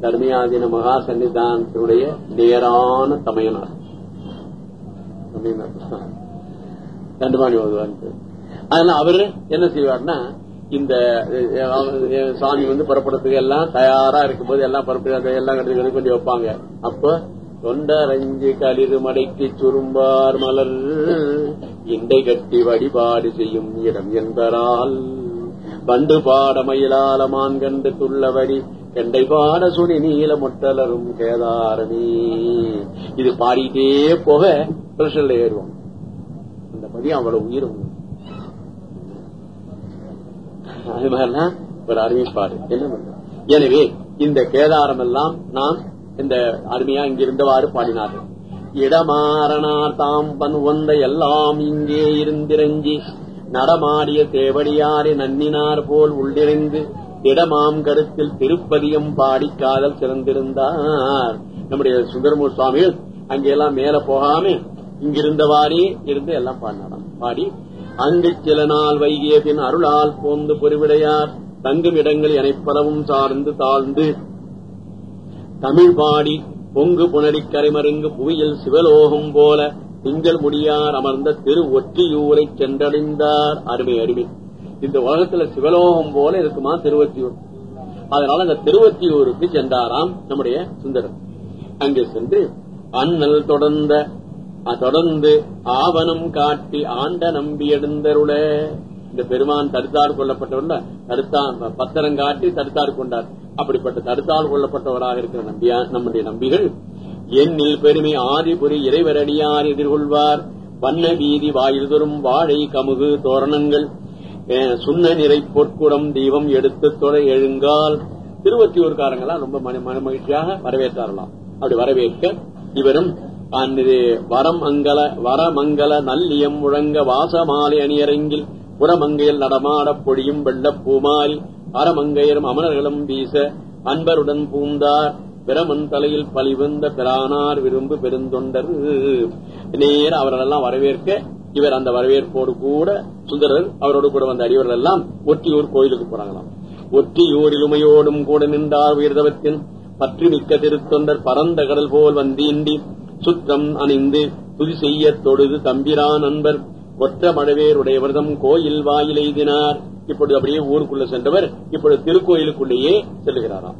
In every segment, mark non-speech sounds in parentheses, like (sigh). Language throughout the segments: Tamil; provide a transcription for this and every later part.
கடுமையாகின மகா சன்னிதானத்தினுடைய நேரான தமையனார். தண்டுபாணி ஓதுவார். அதனால அவரு என்ன செய்வார்னா இந்த சாமி வந்து புறப்படுறதுக்கு எல்லாம் தயாரா இருக்கும்போது எல்லாம் புறப்படுறது எல்லாம் கட்டி கொண்டு வைப்பாங்க. அப்ப தொண்டரஞ்சு களிறு மடைக்கு சுரும்பார் மலர் இண்டை கட்டி வழிபாடு செய்யும் இடம் என்பதால் பண்டு பாட மயிலால மான்கண்டு துள்ளவரி எண்டை பாட சுடி நீல முட்டலரும் கேதாரமே இது பாடிட்டே போக பிரஷர்ல ஏறுவோம். அந்த படி அவ்வளவு உயிரும். அது மாதிரிலாம் ஒரு அறிவிப்பாடு என்ன எனவே இந்த கேதாரம் எல்லாம் நாம் இந்த அருமையா இங்கிருந்தவாறு பாடினார்கள். இடமாறனார் தாம் பன் ஒந்த எல்லாம் இங்கே இருந்திரஞ்சி நடமாடிய தேவடியாரை நன்னினார் போல் உள்ளிருந்து திடமாம் கருத்தில் திருப்பதியம் பாடி காதல் சிறந்திருந்தார். நம்முடைய சுந்தரமூர் சுவாமிகள் அங்கெல்லாம் மேல போகாம இங்கிருந்தவாறே இருந்து எல்லாம் பாடினாராம். பாடி அங்கு சில நாள் வைகிய பின் அருளால் போந்து பொறிவிடையார். தங்கும் இடங்கள் எனைப்பலவும் சார்ந்து தாழ்ந்து. தமிழ் பாடி பொங்கு புனரி கரைமருங்கு புவியில் சிவலோகம் போல திங்கள் முடியார் அமர்ந்த திரு ஒற்றியூரை சென்றடைந்தார். அருமை அருமை. இந்த உலகத்துல சிவலோகம் போல இருக்குமா திருவத்தியூர்? அதனால அந்த திருவத்தியூருக்கு சென்றாராம் நம்முடைய சுந்தரர். அங்கு சென்று அண்ணல் தொடர்ந்த தொடர்ந்து ஆவணம் காட்டி ஆண்ட நம்பி எழுந்தருள. இந்த பெருமான் தடுத்தார் கொள்ளப்பட்டவர் தடுத்தான் பத்திரம் காட்டி தடுத்தார் கொண்டார். அப்படிப்பட்ட தடுத்தால் கொள்ளப்பட்டவராக இருக்கிற நம்பியா நம்முடைய நம்பிகள் எண்ணில் பெருமை ஆதிபுரி இறைவரடியார் எதிர்கொள்வார். வண்ண வீதி வாயில்தொரும் வாழை கமுகு தோரணங்கள். சுண்ண நிறை பொற்குடம் தீபம் எடுத்து தொலை எழுங்கால். திருவத்தியூர்காரங்களாம் ரொம்ப மன மகிழ்ச்சியாக வரவேற்றாரலாம் அப்படி வரவேற்க இவரும் வரமங்கல வரமங்கல நல்லியம் முழங்க வாசமாலை அணியரங்கில் புறமங்கையில் நடமாடப் பொழியும் வெள்ள பூமாரி. அறமங்கையரும் அமரர்களும் வீச அன்பருடன் பூந்தார். பிரமன் தலையில் பழிவந்த பிரானார் விரும்பு பெருந்தொண்டர். நேர அவர்களெல்லாம் வரவேற்க இவர் அந்த வரவேற்போடு கூட சுந்தரர் அவரோடு கூட வந்த அடிவர்கள் எல்லாம் ஒற்றியூர் கோயிலுக்கு போறாங்களாம் ஒற்றியூரில் உமையோடும் கூட நின்றார் உயர்தவத்தின் பற்றி மிக்க திருத்தொண்டர் பரந்த கடல் போல் வந்தீண்டி சுத்தம் அணிந்து துதி செய்ய தொழுது தம்பிரான் நண்பர் ஒற்ற மழவேருடையவர்தம் கோயில் வாயில் எய்தினார் இப்பொழுது அப்படியே ஊருக்குள்ள சென்றவர் இப்பொழுது திருக்கோயிலுக்குள்ளேயே செல்லுகிறாராம்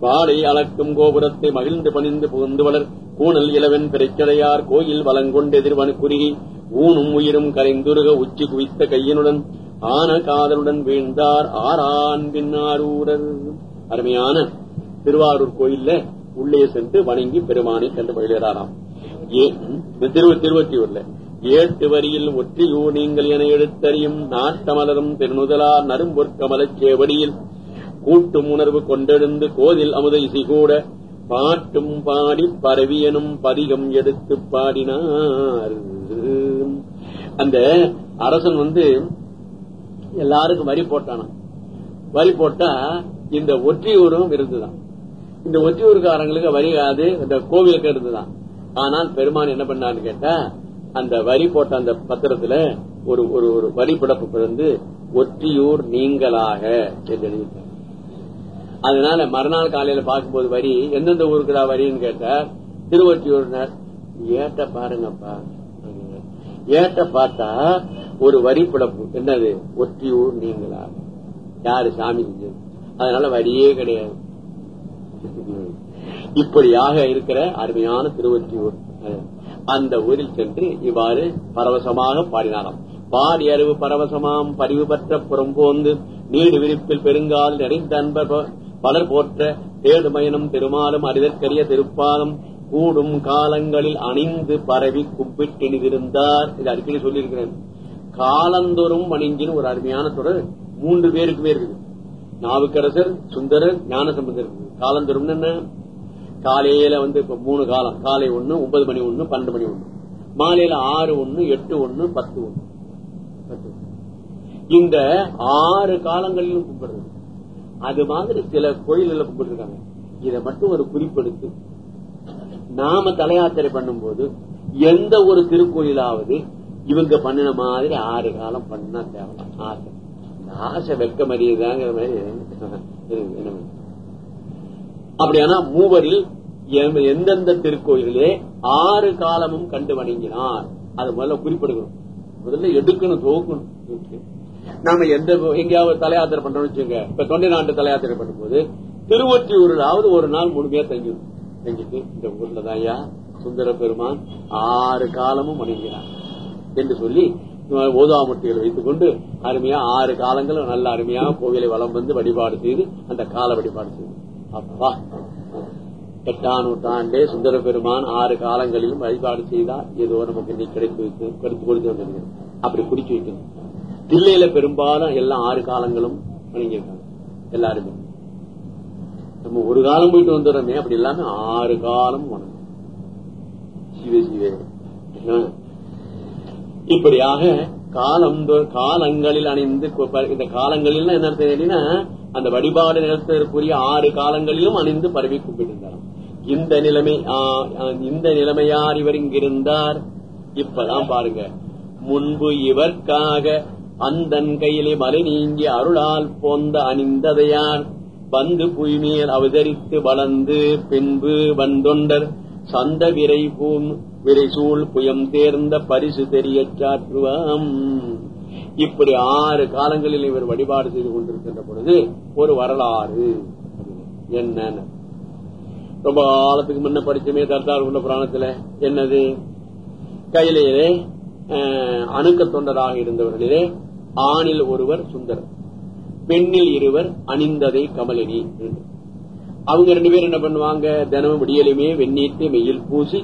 வாழை அளக்கும் கோபுரத்தை மகிழ்ந்து பணிந்து புகுந்து வளர். கூணல் இளவன் பிறைச்சடையார் கோயில் வளங்கொண்டு எதிர்வனு குறுகி ஊனும் உயிரும் கரைந்துருக உச்சி குவித்த கையினுடன் ஆன காதலுடன் வீழ்ந்தார் ஆரான் பின்னாரூரர் அருமையான திருவாரூர் கோயில்ல உள்ளே சென்று வணங்கி பெருமானை கண்டு மகிழ்கிறாராம். ஏ- திருவத்தியூர்ல ஏட்டு வரியில் ஒற்றியூர் நீங்கள் என எடுத்தறியும் நாட்டமலரும் திருநுதலார் நரும்பொற்கமலச் சேவடியில் கூட்டும் உணர்வு கொண்டெழுந்து கோதில் அமுதை சிகூட கூட பாட்டும் பாடி பரவியனும் பதிகம் எடுத்து பாடினார். அந்த அரசன் வந்து எல்லாருக்கும் வரி போட்டானா? வரி போட்டா இந்த ஒற்றியூரும் இருந்துதான் இந்த ஒற்றியூர்காரங்களுக்கு வரி அது இந்த கோவிலுக்கு இருந்துதான். ஆனால் பெருமான் என்ன பண்ணான்னு கேட்டா அந்த வரி போட்ட அந்த பத்திரத்துல ஒரு ஒரு ஒரு வரி பிறப்பு வந்து ஒற்றியூர் நீங்களாக என்று எழுதிட்டார் அதனால மறுநாள் காலையில பார்க்கும்போது வரி எந்தெந்த ஊருக்குடா வரின்னு கேட்டா திருவொற்றியூர் ஏட்ட பாருங்கப்பா ஏட்ட பார்த்தா ஒரு வரி பிழப்பு என்னது? ஒற்றியூர் நீங்களா? யாரு? சாமி செஞ்சது அதனால வரியே கிடையாது. இப்படியாக இருக்கிற அருமையான திருவொற்றியூர். அந்த ஊரில் சென்று இவ்வாறு பரவசமாக பாடினாராம். பாடி அறிவு பரவசமாம் பறிவு பற்ற புறம்போந்து நீடு விரிப்பில் பெருங்கால் நிறைந்த அன்பர் பலர் போற்ற தேடுமயனும் திருமாலும் அறிதற்கரிய திருப்பாலும் கூடும் காலங்களில் அணிந்து பரவி குப்பிட்டிருந்தார் இது அடிக்கடி சொல்லியிருக்கிறேன். காலந்தோறும் வணிஞ்சின் ஒரு அருமையான தொடர் மூன்று பேருக்குமே இருக்குது. நாவுக்கரசர் சுந்தரர் ஞானசம்பந்தர். காலந்தோறும் என்ன? காலையில வந்து இப்ப மூணு காலம். காலை ஒண்ணு ஒன்பது மணி ஒண்ணு பன்னெண்டு மணி ஒண்ணு. மாலையில ஆறு ஒண்ணு எட்டு ஒண்ணு பத்து ஒண்ணு. பத்து. இந்த ஆறு காலங்களிலும் கும்பிடுறது. அது மாதிரி சில கோயில்கள் கும்பிட்டுருக்காங்க. இதை மட்டும் ஒரு குறிப்பெடுத்து நாம தலையாத்திரை பண்ணும்போது எந்த ஒரு திருக்கோயிலாவது இவங்க பண்ணின மாதிரி ஆறு காலம் பண்ணா தேவலாம் ஆசை. இந்த ஆசை வெக்க மறியதாங்கிற மாதிரி அப்படியானா மூவரில் எந்தெந்த திருக்கோயிலே ஆறு காலமும் கண்டு வணங்கினார். அது முதல்ல குறிப்பிடுகிறோம் முதல்ல எடுக்கணும் தோக்கணும் நாம எந்த எங்கேயாவது தலையாத்திரை பண்றோம்னு வச்சுங்க இப்ப தொண்டை நாட்டு தலையாத்திரை பண்ணும்போது திருவொற்றியூரில் ஒரு நாள் முழுமையா தங்கிடும் எங்களுக்கு இந்த ஊர்ல தாயா சுந்தர பெருமான் ஆறு காலமும் வணங்கினார். என்று சொல்லி ஓதாமுட்டிகளை வைத்துக் கொண்டு அருமையா ஆறு காலங்களும் நல்ல அருமையா கோவிலை வளம் வந்து வழிபாடு செய்து அந்த கால வழிபாடு செய்து. அப்பா எட்டாம் நூற்றாண்டே சுந்தர பெருமான் ஆறு காலங்களிலும் வழிபாடு செய்தா ஏதோ நமக்கு இன்னைக்கு கிடைத்து வைத்து கிடைத்து கொடுத்து வந்திருக்கிறது. அப்படி குடிச்சு வைக்கணும் தில்லையில பெரும்பாலும் எல்லாம் ஆறு காலங்களும் வணங்கியிருக்காங்க. எல்லாருமே. நம்ம ஒரு காலம் போயிட்டு வந்துடுறோமே அப்படி இல்லாம ஆறு காலம் வணங்கும் சிவ இப்படியாக காலம் காலங்களில் அணிந்து இந்த காலங்களில் என்ன கேட்டீங்கன்னா, அந்த வழிபாடு நிலத்திற்குரிய ஆறு காலங்களிலும் அணிந்து பரவி கும்பிட்டிருந்தார் இந்த நிலைமை இந்த நிலைமையார் இவர் இங்கிருந்தார். இப்பதான் பாருங்க. முன்பு இவர்க்காக அந்தன் கையிலே மலை நீங்கி அருளால் போந்த அணிந்ததையான் வந்து புய்மேல் அவதரித்து வளர்ந்து பின்பு வந்தொண்டர் சந்த விரை பூம் விரைசூழ் புயம் தேர்ந்த பரிசு தெரிய சாற்றுவாம். இப்படி ஆறு காலங்களில் இவர் வழிபாடு செய்து கொண்டிருக்கின்ற பொழுது ஒரு வரலாறு என்ன ரொம்ப காலத்துக்கு முன்ன படிச்சுமே தர்த்தார் உள்ள புராணத்துல என்னது? கையிலேயே அணுக்க தொண்டராக இருந்தவர்களிலே ஆணில் ஒருவர் சுந்தரர். பெண்ணில் இருவர் அணிந்ததை கமலினி. அவங்க ரெண்டு பேரும் என்ன பண்ணுவாங்க? தினமும் விடியலுமே வெந்நீட்டு மெயில் பூசி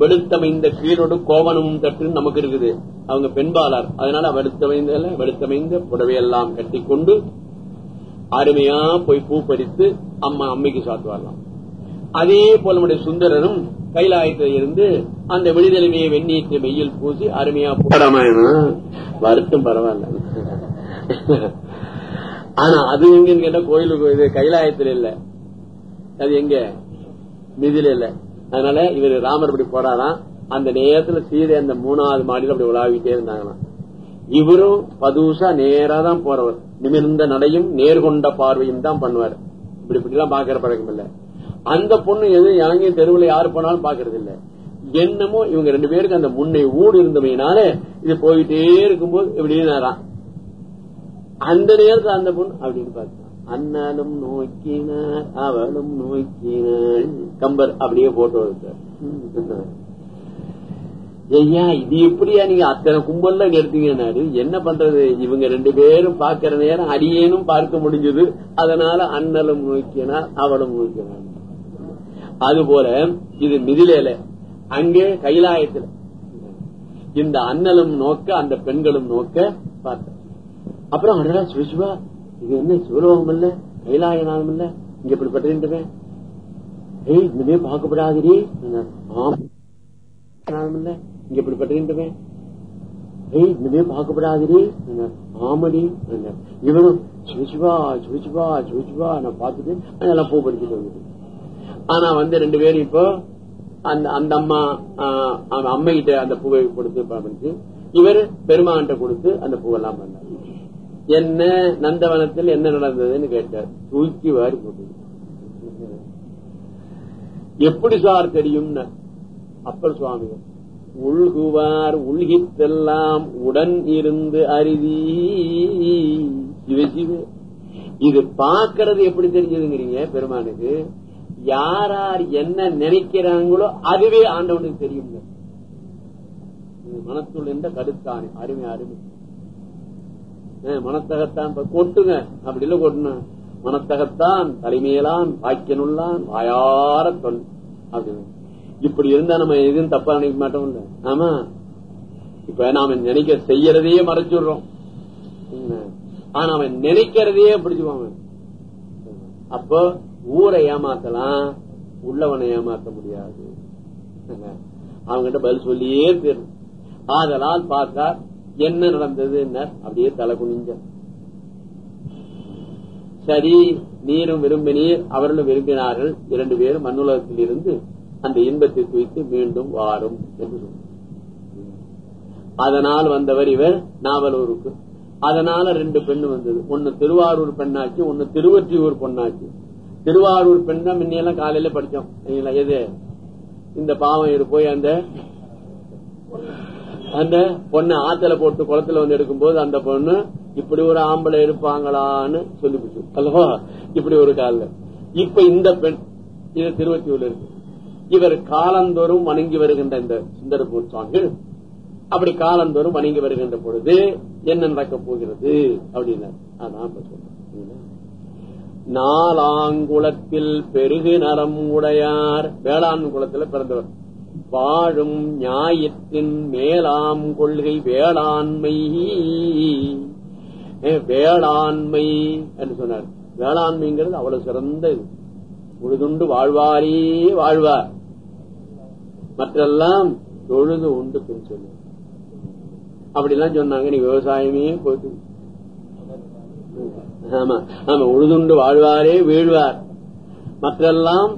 வெளுத்தமைந்த கீழோடு கோவனமும் தட்டு நமக்கு இருக்குது. அவங்க பெண்பாளார். அதனால வெளுத்தமைந்த வெளுத்தமைந்த புடவையெல்லாம் கட்டி கொண்டு அருமையா போய் பூ பறித்து அம்மா அம்மைக்கு சாத்துவாரலாம் அதே போல நம்முடைய சுந்தரரும் கைலாயத்தில் இருந்து அந்த விடுதலைமையை வெந்நீட்டு மெய்யில் பூசி அருமையா ராமாயணம். வருத்தம் பரவாயில்ல. ஆனா அது எங்கன்னு கேட்டா கோயிலுக்கு இது கைலாயத்தில் இல்ல. அது எங்க? மிதில இல்ல. அதனால இவர் ராமர் இப்படி போறாராம். அந்த நேரத்துல சீதை அந்த மூணாவது மாடியில அப்படி உலாவிட்டே இருந்தாங்களாம். இவரும் பதுசா நேரா தான் போறவர். நிமிர்ந்த நடையும் நேர்கொண்ட பார்வையும் தான் பண்ணுவார். இப்படி இப்படி எல்லாம் பாக்குற பழக்கம் இல்ல. அந்த பொண்ணு எது இறங்கி தெருவுல யாரு போனாலும் பாக்குறது இல்ல. என்னமோ இவங்க ரெண்டு பேருக்கு அந்த முன்னை ஊடு இருந்தமையினால இது போயிட்டே இருக்கும்போது இப்படி நேரம் அந்த நேரத்தில் அந்த பொண்ணு அப்படின்னு பார்த்தா அண்ணனும் நோக்கினார் அவளும் நோக்கினாள். கம்பர் அப்படியே போட்டோ எடுத்தார். ஐயா இது எப்படியா நீங்க அத்தனை கும்பல்ல எடுத்தீங்கன்னாரு என்ன பண்றது? இவங்க ரெண்டு பேரும் பாக்குற நேரம் அடியேனும் பார்க்க முடிஞ்சது. அதனால அண்ணலும் நோக்கினார் அவளும் நோக்கினார் அது போல இது மிதிலேல அங்கே கைலாயத்துல. இந்த அண்ணலும் நோக்க அந்த பெண்களும் நோக்க பார்த்த அப்புறம் அடடா சிவசிவா இது என்ன சிவலோகம் இல்ல கைலாயநாதம் இல்ல இங்க இப்படிப்பட்டது ஏய் இனிமே பார்க்கப்படாதே ஆம். இல்ல இங்க இப்படிப்பட்டது ஏய் இனிமே பார்க்கப்படாதே ஆமடி இவனும் சிவசிவா சிவசிவா சிவசிவா நான் பார்த்துட்டு அதெல்லாம் பூ படிச்சுட்டு வந்துட்டு ஆனா வந்து ரெண்டு பேரும் இப்போ அந்த அந்த அம்மா ஆஹ், அந்த அம்மைகிட்ட அந்த பூவை கொடுத்து பண்ணிச்சு இவர் பெருமான்கிட்ட கொடுத்து அந்த பூவெல்லாம் பண்ணார். என்ன நந்தவனத்தில் என்ன நடந்ததுன்னு கேட்டார். தூக்கி வாரி போட்டு. எப்படி சார் தெரியும் அப்பர் சுவாமி உள்குவார் உள்கித்தெல்லாம் உடன் இருந்து அருவி இது பாக்குறது எப்படி தெரிஞ்சதுங்கிறீங்க பெருமானுக்கு? யார் யார் என்ன நினைக்கிறாங்களோ அதுவே ஆண்டவனுக்கு தெரியும் மனத்துள் என்ற கருத்தானே அருமை அருமை. மனத்தகத்தான் இப்ப கொட்டுங்க. அப்படி இல்ல கொட்டணும் மனத்தகத்தான் தலைமையிலான் பாக்கியனுள்ளான் வாயார சொல் அப்படின்னு. இப்படி இருந்தா நம்ம எதுவும் தப்பா நினைக்க மாட்டோம் இல்ல. ஆமா. இப்ப நாம நினைக்க செய்யறதையே மறைச்சுடுறோம். ஆனா அவன் நினைக்கிறதையே பிடிச்சுவான் அவன். அப்போ ஊரை ஏமாத்தலாம் உள்ளவனை ஏமாத்த முடியாது. அவங்கிட்ட பதில் சொல்லியே தீரும் ஆதலால் பார்த்தா என்ன நடந்தது அப்படியே தலை குனிஞ்ச சரி நீரும் விரும்பினீர். அவர்களும் விரும்பினார்கள். இரண்டு பேரும் மண்ணுலகத்தில் இருந்து அந்த இன்பத்தை குவித்து மீண்டும் வாரும் என்று அதனால் வந்தவர் இவர் நாவலூருக்கு. அதனால ரெண்டு பெண்ணு வந்தது. ஒன்னு திருவாரூர் பெண்ணாச்சு ஒன்னு திருவற்றியூர் பொண்ணாச்சு. திருவாரூர் பெண் தான் முன்னையெல்லாம் காலையில படிச்சோம். எது? இந்த பாவம் இது போய் அந்த அந்த பொண்ணு ஆத்துல போட்டு குளத்துல வந்து எடுக்கும் போது அந்த பொண்ணு இப்படி ஒரு ஆம்பளை இருப்பாங்களான்னு சொல்லிவிட்டு அல்லவா? இப்படி ஒரு காலில். இப்ப இந்த பெண் இது திருவத்தியூர்ல இருக்கு. இவர் காலந்தோறும் வணங்கி வருகின்ற இந்த சுந்தரபூர் சுவாமிகள் அப்படி காலந்தோறும் வணங்கி வருகின்ற பொழுது என்ன நடக்கப் போகிறது அப்படின்னு அதான் சொல்றேன். நாலாங்குளத்தில் பெருகு நரம் உடையார் வேளாண் குளத்துல பிறந்தவர். வாழும் ஞாயிற்றின் மேலாம் கொள்கை வேளாண்மை. வேளாண்மை என்று சொன்னார். வேளாண்மைங்கிறது அவ்வளவு சிறந்த இது. உழுதுண்டு வாழ்வாரே வாழ்வார். மற்றெல்லாம் தொழுது உண்டு பின் சொல்லு. அப்படிலாம் சொன்னாங்க. நீ விவசாயமே போயிட்டு ஆமா ஆமா உழுதுண்டு வாழ்வாரே வீழ்வார். மற்றெல்லாம்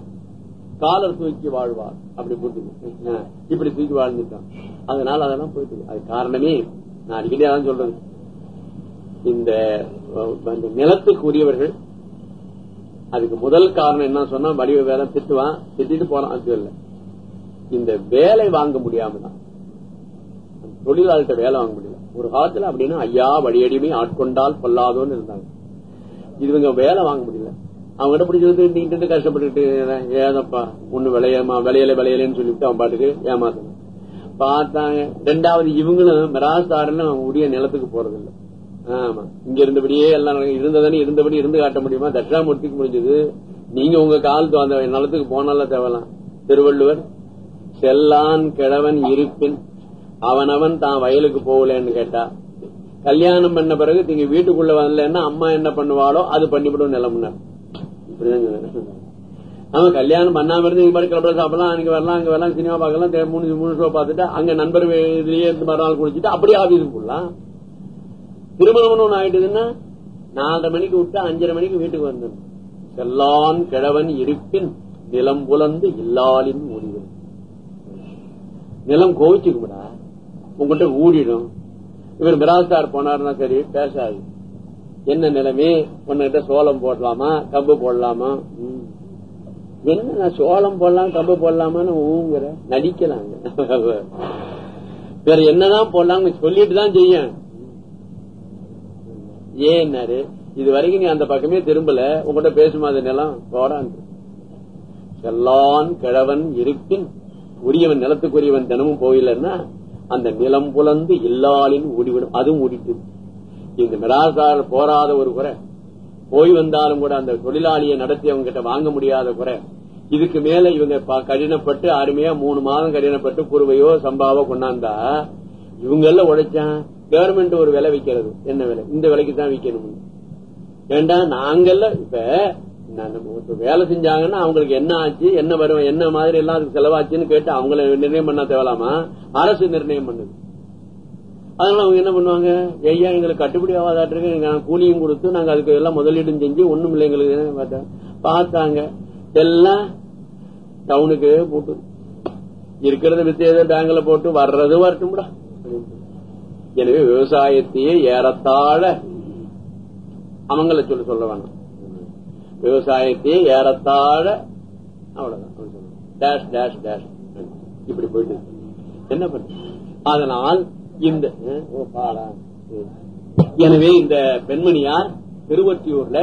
காலர் தூக்கி வாழ்வார். அப்படி போட்டு இப்படி தூக்கி வாழ்ந்துட்டான். அதனால அதெல்லாம் போயிட்டு அது காரணமே நான் அடிக்கடி அதான் சொல்றது. இந்த நிலத்துக்கு உரியவர்கள் அதுக்கு முதல் காரணம் என்ன சொன்னா வடிவ வேலை திட்டுவான் திட்டிட்டு போறான் அது இல்ல. இந்த வேலை வாங்க முடியாம தான். தொழிலாளர்கிட்ட வேலை வாங்க முடியல. ஒரு காலத்துல அப்படின்னா ஐயா வழியடிமை ஆட்கொண்டால் பொல்லாதோன்னு இருந்தாங்க. இதுவங்க வேலை வாங்க முடியல. அவங்க கிட்ட பிடிச்சி வந்து நீட்டு கஷ்டப்பட்டுட்டு ஏதப்பா ஒண்ணு விளையமா விளையல விளையலன்னு சொல்லிட்டு அவன் பாட்டுக்கு ஏமாத்து பார்த்தாங்க. ரெண்டாவது இவங்களும் மிராஸ்தாரன்னு உரிய நிலத்துக்கு போறது இல்ல ஆமா. இங்க இருந்தபடியே எல்லாம் இருந்ததானே இருந்தபடி இருந்து காட்ட முடியுமா? தட்சிணாமூர்த்திக்கு முடிஞ்சது. நீங்க உங்க காலத்து அந்த நிலத்துக்கு போனால தேவலாம். திருவள்ளுவர் செல்லான் கிழவன் இருப்பின் அவனவன் தான் வயலுக்கு போகலன்னு கேட்டா கல்யாணம் பண்ண பிறகு நீங்க வீட்டுக்குள்ள வரலன்னா அம்மா என்ன பண்ணுவாளோ அது பண்ணிவிடும் நிலம்னார். ஆமா கல்யாணம் பண்ணாம இருந்து இங்க மாதிரி சாப்பிடலாம் அங்க வரலாம் அங்க வரலாம் சினிமா பார்க்கலாம் மூணு மூணு ஷோ பார்த்துட்டு அங்க நண்பர் இதுலயே இருந்து மறுநாள் குடிச்சிட்டு அப்படியே ஆபீஸுக்கு போடலாம் திருமணம் ஒண்ணு ஆயிட்டுதுன்னா நாலரை மணிக்கு விட்டு அஞ்சரை மணிக்கு வீட்டுக்கு வந்தேன். செல்லான் கிழவன் இருப்பின் நிலம் புலந்து இல்லாலின் முடிவு. நிலம் கோவிச்சுக்கும்டா. உங்ககிட்ட ஊடிடும் இவர் மிராஸ்தார் போனாருன்னா சரி பேசாது என்ன நிலைமை? உன்கிட்ட சோளம் போடலாமா? கம்பு போடலாமா? என்ன நான் சோளம் போடலாம் கம்பு போடலாமான்னு ஊங்குற? நடிக்கலாங்க. (laughs) வேற என்னதான் போடலாம்னு சொல்லிட்டு தான் செய்யும் ஏன்னாரு இது வரைக்கும் நீ அந்த பக்கமே திரும்பல. உங்ககிட்ட பேசுமா அது நிலம்? போடான்னு செல்லான் கிழவன் இருப்பின் உரியவன் நிலத்துக்குரியவன் தினமும் போயிலன்னா அந்த நிலம் புலந்து இல்லாலின் ஓடிவிடும் அதுவும் ஓடிட்டு இந்த மிராசார் போராத ஒரு குறை. போய் வந்தாலும் கூட அந்த தொழிலாளியை நடத்தி அவங்க கிட்ட வாங்க முடியாத குறை. இதுக்கு மேல இவங்க கடினப்பட்டு அருமையா மூணு மாதம் கடினப்பட்டு குருவையோ சம்பாவோ கொண்டாந்தா இவங்க எல்லாம் உழைச்சான் கவர்மெண்ட் ஒரு விலை விக்கிறது. என்ன விலை? இந்த விலைக்கு தான் விற்கணும் ஏண்டா நாங்கெல்லாம் இப்ப நான் வேலை செஞ்சாங்கன்னா அவங்களுக்கு என்ன ஆச்சு என்ன வரும் என்ன மாதிரி எல்லாம் அதுக்கு செலவாச்சுன்னு கேட்டு அவங்கள நிர்ணயம் பண்ணா தேவலாமா? அரசு நிர்ணயம் பண்ணுது. அதனால அவங்க என்ன பண்ணுவாங்க? ஐயா எங்களுக்கு கட்டுப்படி ஆகாதாட்டிருக்கு நாங்க கூலியும் கொடுத்து நாங்க அதுக்கு எல்லாம் முதலீடும் செஞ்சு ஒண்ணும் இல்லை எங்களுக்கு. என்ன பார்த்தாங்க. எல்லாம் டவுனுக்கு போட்டு இருக்கிறத வித்து ஏதோ பேங்க்ல போட்டு வர்றது வரட்டும்டா எனவே விவசாயத்தையே ஏறத்தாழ அவங்கள சொல்லி சொல்ல வேண்டாம் விவசாயத்தையே ஏறத்தாழ அவ்வளவுதான். டேஷ் டேஷ் டேஷ் இப்படி போயிட்டு என்ன பண்ண? அதனால் இந்த எனவே இந்த பெண்மணியார் திருவத்தியூர்ல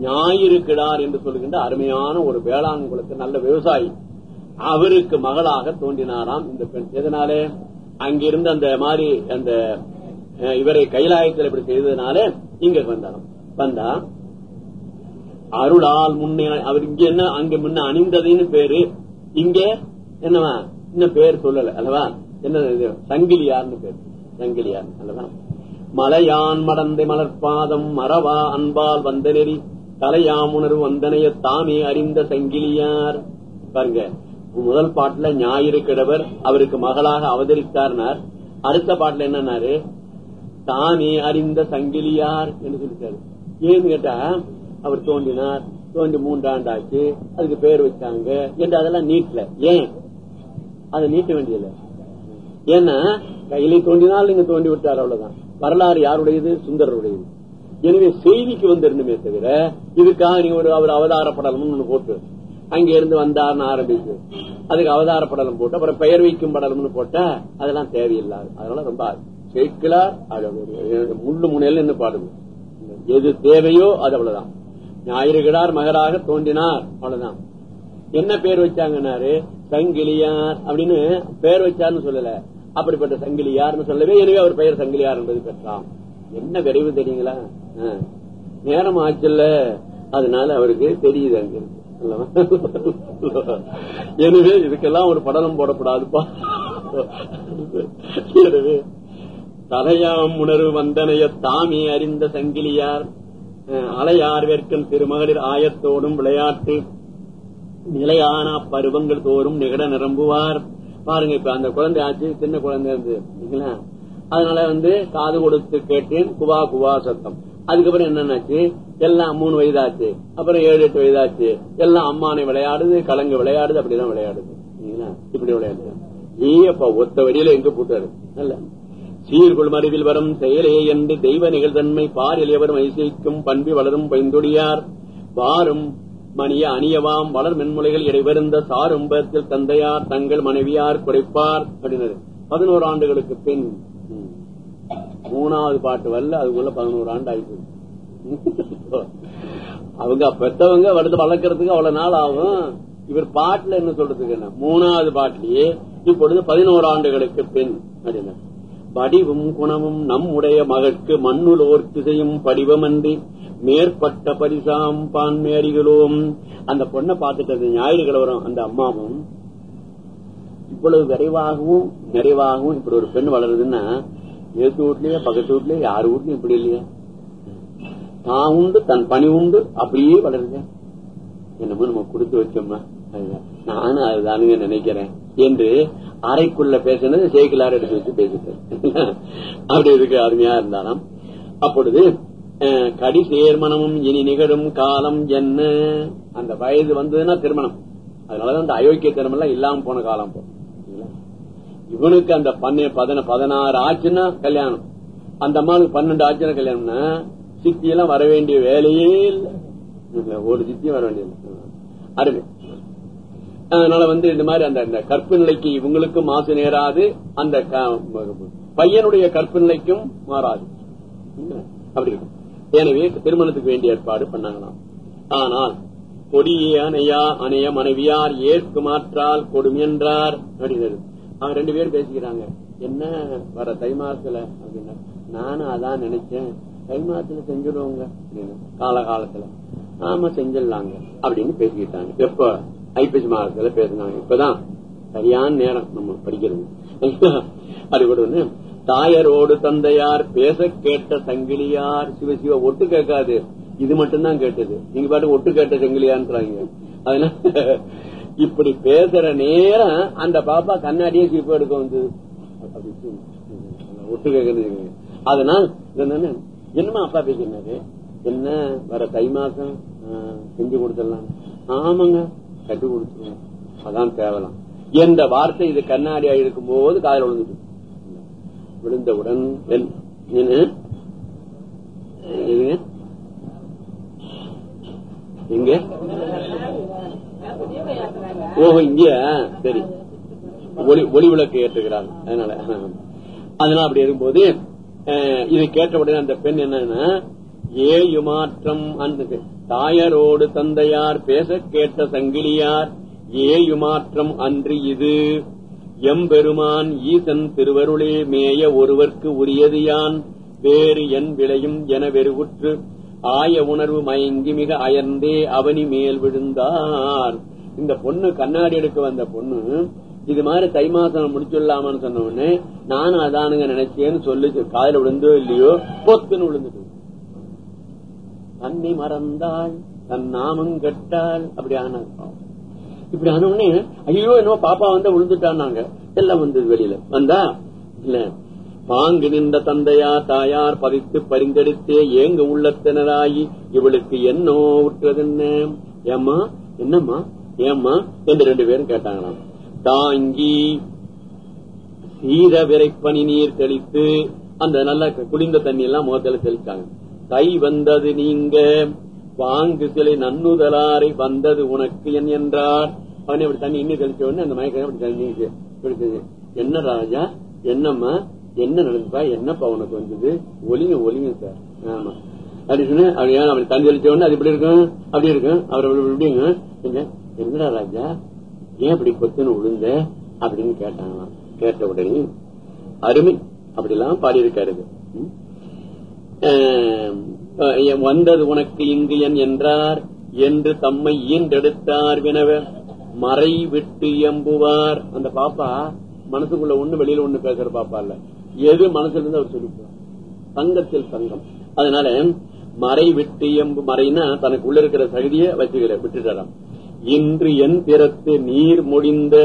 ஞாயிறு கிடார் என்று சொல்லுகின்ற அருமையான ஒரு வேளாண் குலத்து நல்ல விவசாயி. அவருக்கு மகளாக தோன்றினாராம் இந்த பெண். எதனாலே? அங்கிருந்து அந்த மாதிரி அந்த அஹ், இவரை கைலாயத்தில் இப்படி செய்ததுனால இங்க வந்தாராம். வந்தா அருளால் முன்னே அவர் இங்க என்ன அங்க முன்ன அணிந்ததுன்னு பேரு இங்க என்னவா? இன்னும் பேர் சொல்லல அல்லவா? என்ன இது? சங்கிலியார்னு பேர். சங்கிலியார் அல்லவா? மலையான் மடந்தை மலர்பாதம் மறவா அன்பால் வந்த நெறி தலையாமுணர்வு வந்தனைய தாமே அறிந்த சங்கிலியார். பாருங்க முதல் பாட்டுல ஞாயிறு கிழவர் அவருக்கு மகளாக அவதரித்தார்னார். அடுத்த பாட்டுல என்னன்னாரு? தானே அறிந்த சங்கிலியார் என்று சொல்லிட்டாரு. ஏன்னு கேட்டா அவர் தோன்றினார். தோன்றி மூன்றாண்டு ஆச்சு அதுக்கு பேர் வச்சாங்க. என்று அதெல்லாம் நீட்டல. ஏன்? அதை நீட்ட வேண்டியதில்லை. ஏன்னா கையிலே தோண்டினால் நீங்க தோண்டி விட்டார் அவ்வளவுதான். வரலாறு யாருடையது? சுந்தரருடையது. எனவே செய்திக்கு வந்திருந்துமே தவிர இதுக்காக நீங்க ஒரு அவர் அவதார படலம்னு ஒண்ணு போட்டு அங்க இருந்து வந்தார்னு ஆரம்பிச்சு அதுக்கு அவதார படலம் போட்டு அப்புறம் பெயர் வைக்கும் படலம்னு போட்டா அதெல்லாம் தேவையில்லாது. அதனால ரொம்ப சேர்க்கலார் அது முள்ளு முனையில என்ன பாடுது. எது தேவையோ அது அவ்வளவுதான். ஞாயிறுகிடார் மகராக தோன்றினார் அவ்வளவுதான். என்ன பேர் வச்சாங்கன்னாரு? சங்கிலியார் அப்படின்னு பேர் வச்சார்னு சொல்லல. அப்படிப்பட்ட சங்கிலியார்னு சொல்லவே எனவே அவர் பெயர் சங்கிலியார் என்பது பெற்றாம். என்ன விரைவு தெரியுங்களா? நேரம் ஆச்சுல்ல. அதனால அவருக்கு தெரியுது அங்க. எனவே இதுக்கெல்லாம் ஒரு படலம் போடக்கூடாதுப்பா எனவே தலையாம் உணர்வு வந்தனைய தாமே அறிந்த சங்கிலியார் அஹ், அலையார் வேர்க்கும் திருமகளிர் ஆயத்தோடும் விளையாட்டு நிலையான பருவங்கள் தோறும் நிகழ நிரம்புவார். பாருங்க இப்ப அந்த குழந்தை ஆச்சு சின்ன குழந்தை இருந்து இல்லைங்களா அதனால வந்து காது கொடுத்து கேட்டேன் குவா குவா சத்தம். அதுக்கப்புறம் என்னன்னாச்சு? எல்லாம் மூணு வயதாச்சு. அப்புறம் ஏழு எட்டு வயதாச்சு. எல்லாம் அம்மானை விளையாடுது கலங்கு விளையாடுது அப்படிதான் விளையாடுது. இப்படி விளையாடுது. ஏப்பா ஒத்த வழியில எங்க போட்டாரு? சீர்குள் மருவில் வரும் செயலே என்று தெய்வ நிகழ்தன்மை பார் எளியவரும் ஐசிக்கும் பண்பி வளரும் பைந்தொடியார் வாரும் மணிய அணியவாம் வளர் மென்முலைகள் இடைவருந்த சாரும்பத்தில் தந்தையார் தங்கள் மனைவியார் குறைப்பார் அப்படின்னது. பதினோரு ஆண்டுகளுக்கு பின். மூணாவது பாட்டு வரல அதுக்குள்ள பதினோரு ஆண்டு ஆயிடுச்சு அவங்க பெத்தவங்க வருது வளர்க்கறதுக்கு அவ்வளவு நாள் ஆகும். இவர் பாட்டுல என்ன சொல்றதுக்கு என்ன? மூணாவது பாட்டிலேயே இப்பொழுது பதினோரு ஆண்டுகளுக்கு பின் அப்படின்னா. படிவும் குணமும் நம்முடைய மகற்கு மண்ணுலோர் திசையும் படிவமன்றி மேற்பட்ட பரிசாம் பான்மேரிகளோம் அந்த பொண்ணை பார்த்துட்டு ஞாயிறு கிழவரும் அந்த அம்மாவும் இவ்வளவு விரைவாகவும் நிறைவாகவும் இப்படி ஒரு பெண் வளருதுன்னா ஏத்து வீட்லயே பக்கத்து வீட்லயே யார் வீட்லயும் இப்படி இல்லையா. தான் உண்டு தன் பணி உண்டு அப்படியே வளருங்க என்னமோ நம்ம கொடுத்து வச்சோம்னா. நானும் அதுதானுங்க நினைக்கிறேன். என்று அறைக்குள்ள பேசினது சேக்கிலார் எடுத்து வச்சு பேசிட்டேன் அப்படி இருக்கு அருமையா இருந்தாலும் அப்பொழுது அஹ், கடி சேர்மனமும் இனி நிகழும் காலம் என்ன? அந்த வயது வந்ததுன்னா திருமணம். அதனாலதான் அந்த அயோக்கிய அயோக்கியத்தனம் எல்லாம் இல்லாம போன காலம் போ. இவனுக்கு அந்த பன்ன பதின பதினாறு ஆச்சுன்னா கல்யாணம். அந்த அம்மாவுக்கு பன்னெண்டு ஆச்சுன்னா கல்யாணம்னா சித்தி எல்லாம் வர வேண்டிய வேலையே இல்லை. இல்ல, ஒரு சித்தியும் வர வேண்டியது அருமை. அதனால வந்து இந்த மாதிரி அந்த அந்த கற்பு நிலைக்கு இவங்களுக்கும் மாசு நேராது அந்த பையனுடைய கற்பு நிலைக்கும் மாறாது. அப்படி இருக்கும் எனவே திருமணத்துக்கு வேண்டிய ஏற்பாடு பண்ணாங்களாம். ஆனால் கொடியே அணையா அணைய மனைவியார் ஏற்கு மாற்றால் கொடுமென்றார் அப்படிங்கிறது. அவங்க ரெண்டு பேரும் பேசிக்கிறாங்க. என்ன? வர தை மாசத்துல அப்படின்னா நானும் அதான் நினைச்சேன். தை மாசத்துல செஞ்சிடுவோங்க அப்படின்னு. காலகாலத்துல. ஆமா செஞ்சிடலாங்க. அப்படின்னு பேசிக்கிட்டாங்க. எப்ப? ஐப்பசி மாதத்துல பேசினாங்க. இப்பதான் சரியான நேரம் நம்ம படிக்கிறது (laughs) அது கூட ஒண்ணு தாயரோடு தந்தையார் பேச கேட்ட சங்கிலியார் சிவ சிவ ஒட்டு கேட்காது. இது மட்டும்தான் கேட்டது. நீங்க பாட்டு ஒட்டு கேட்ட சங்கிலியான்றாங்க. அதனால (laughs) இப்படி பேசுற நேரம் அந்த பாப்பா கண்ணாடியே சீப்பு எடுக்க வந்து ஒட்டு கேட்கறது அதனால் என்னன்னு, என்னமா அப்பா பேசினாரு? என்ன வர தை மாசம் செஞ்சு கொடுத்துடலாம். ஆமாங்க. கட்டி கொடுத்துருவோம் அதான் தேவலாம். என்ற வார்த்தை இது கண்ணாடியா இருக்கும் போது காதல் விழுந்துட்டு விழுந்தவுடன் எங்க? ஓஹோ இங்க சரி. ஒளி ஒளி விளக்கு ஏற்றுகிறாங்க அதனால அதனால அப்படி இருக்கும்போது அஹ், இதை கேட்ட உடனே அந்த பெண் என்னன்னா ஏயுமாற்றம் அந்த தாயரோடு தந்தையார் பேச கேட்ட சங்கிலியார் ஏயுமாற்றம் அன்று இது? எம்பெருமான் ஈசன் திருவருளே மேய ஒருவர்க்கு உரியது யான்? வேறு என் விளையும் என வெறுவுற்று ஆய உணர்வு மயங்கி மிக அயர்ந்தே அவனி மேல் விழுந்தார். இந்த பொண்ணு கண்ணாடி எடுக்க வந்த பொண்ணு இது மாதிரி தை மாசம் முடிச்சுடலாமான்னு சொன்ன உடனே நானும் அதானுங்க நினைச்சேன்னு சொல்லி காதல விழுந்தோ இல்லையோ? பொத்துன்னு விழுந்துட்டு தன்னை மறந்தாள் தன் நாமம் கெட்டாள் அப்படி ஆனார் இப்படி ஆன உடனே ஐயோ என்னவோ பாப்பா வந்து விழுந்துட்டான்னாங்க. எல்லாம் வந்தது வெளியில. வந்தா இல்ல. பாங்கு நின்ற தந்தையா தாயார் பதித்து பரிந்தெடுத்தே ஏங்க உள்ளத்தினராயி இவளுக்கு என்னோ உற்றதென்ன? ஏம்மா என்னம்மா? ஏம்மா? என்று ரெண்டு பேரும் கேட்டாங்களாம். தாங்கி சீத விரைப்பணி நீர் தெளித்து அந்த நல்ல குளிர்ந்த தண்ணி எல்லாம் முகத்துல தெளிச்சாங்க. கை வந்தது நீங்க. வாங்கு சிலை நன்னுதலாரை வந்தது உனக்கு என் என்றார். அவனை இப்படி தண்ணி இன்னும் தெளிச்ச உடனே அந்த மயக்கம் அப்படி தண்ணி பிடிச்சது என்ன ராஜா? என்னம்மா? என்ன நடந்துப்பா? என்னப்பா உனக்கு வந்தது? ஒலிங்க ஒலிங்க சார். ஆமா. அப்படி சொன்ன அப்படி ஏன் அப்படி தண்ணி தெளிச்ச உடனே அது இப்படி இருக்கும்? அப்படி இருக்கும். அவர் அப்படி இப்படிங்க. என்னடா ராஜா? ஏன் இப்படி கொத்துன்னு விழுந்த அப்படின்னு கேட்டாங்களாம். கேட்ட உடனே அருமை. அப்படிலாம் பாடியிருக்காரு. வந்தது உனக்கு இங்கு என் என்றார் என்று தம்மை ஈன்றெடுத்தார் வினவ மறை விட்டு எம்புவார். அந்த பாப்பா மனசுக்குள்ள ஒண்ணு வெளியில ஒண்ணு பேசுற பாப்பா இல்ல. எது மனசுல இருந்து அவர் சொல்லிப்பார் தங்கத்தில் தங்கம். அதனால மறை விட்டு எம்பு மறைனா தனக்கு உள்ள இருக்கிற சகதியை வச்சுக்கிற விட்டுட்டாராம் இன்று என் பிறத்து நீர் முடிந்த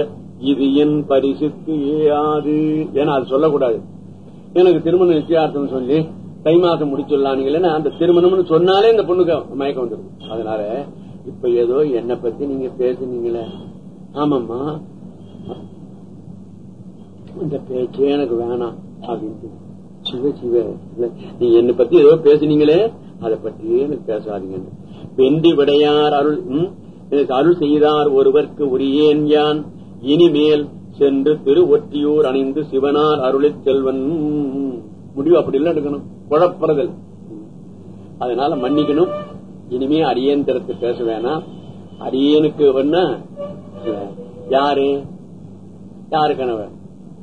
இது என் பரிசுக்கு ஏயாது ஏன்னா அது சொல்லக்கூடாது. எனக்கு திருமணம் நிச்சயார்த்தம் சொல்லி தை மாசம் முடிச்சுடலான்னு அந்த திருமணம்னு சொன்னாலே இந்த பொண்ணுக்கு மயக்கம் வந்துடும் அதனால இப்ப ஏதோ என்னை பத்தி நீங்க பேசுனீங்களே. ஆமாம்மா. இந்த பேச்சே எனக்கு வேணாம் அப்படின்ட்டு. சிவ சிவ. இல்ல, நீங்க என்னை பத்தி ஏதோ பேசுனீங்களே அதை பற்றியே எனக்கு பேசாதீங்க. வெண்டி விடையார் அருள் எனக்கு அருள் செய்தார் ஒருவர்க்கு உரியேன் யான். இனிமேல் சென்று திரு ஒற்றியூர் அணிந்து சிவனார் அருளை செல்வன். முடிவு அப்படி எல்லாம் எடுக்கணும். குழப்பறதல் அதனால மன்னிக்கணும். இனிமே அரியன் திறத்து பேச வேணாம் அரியனுக்கு யாரு? யாரு கணவர்?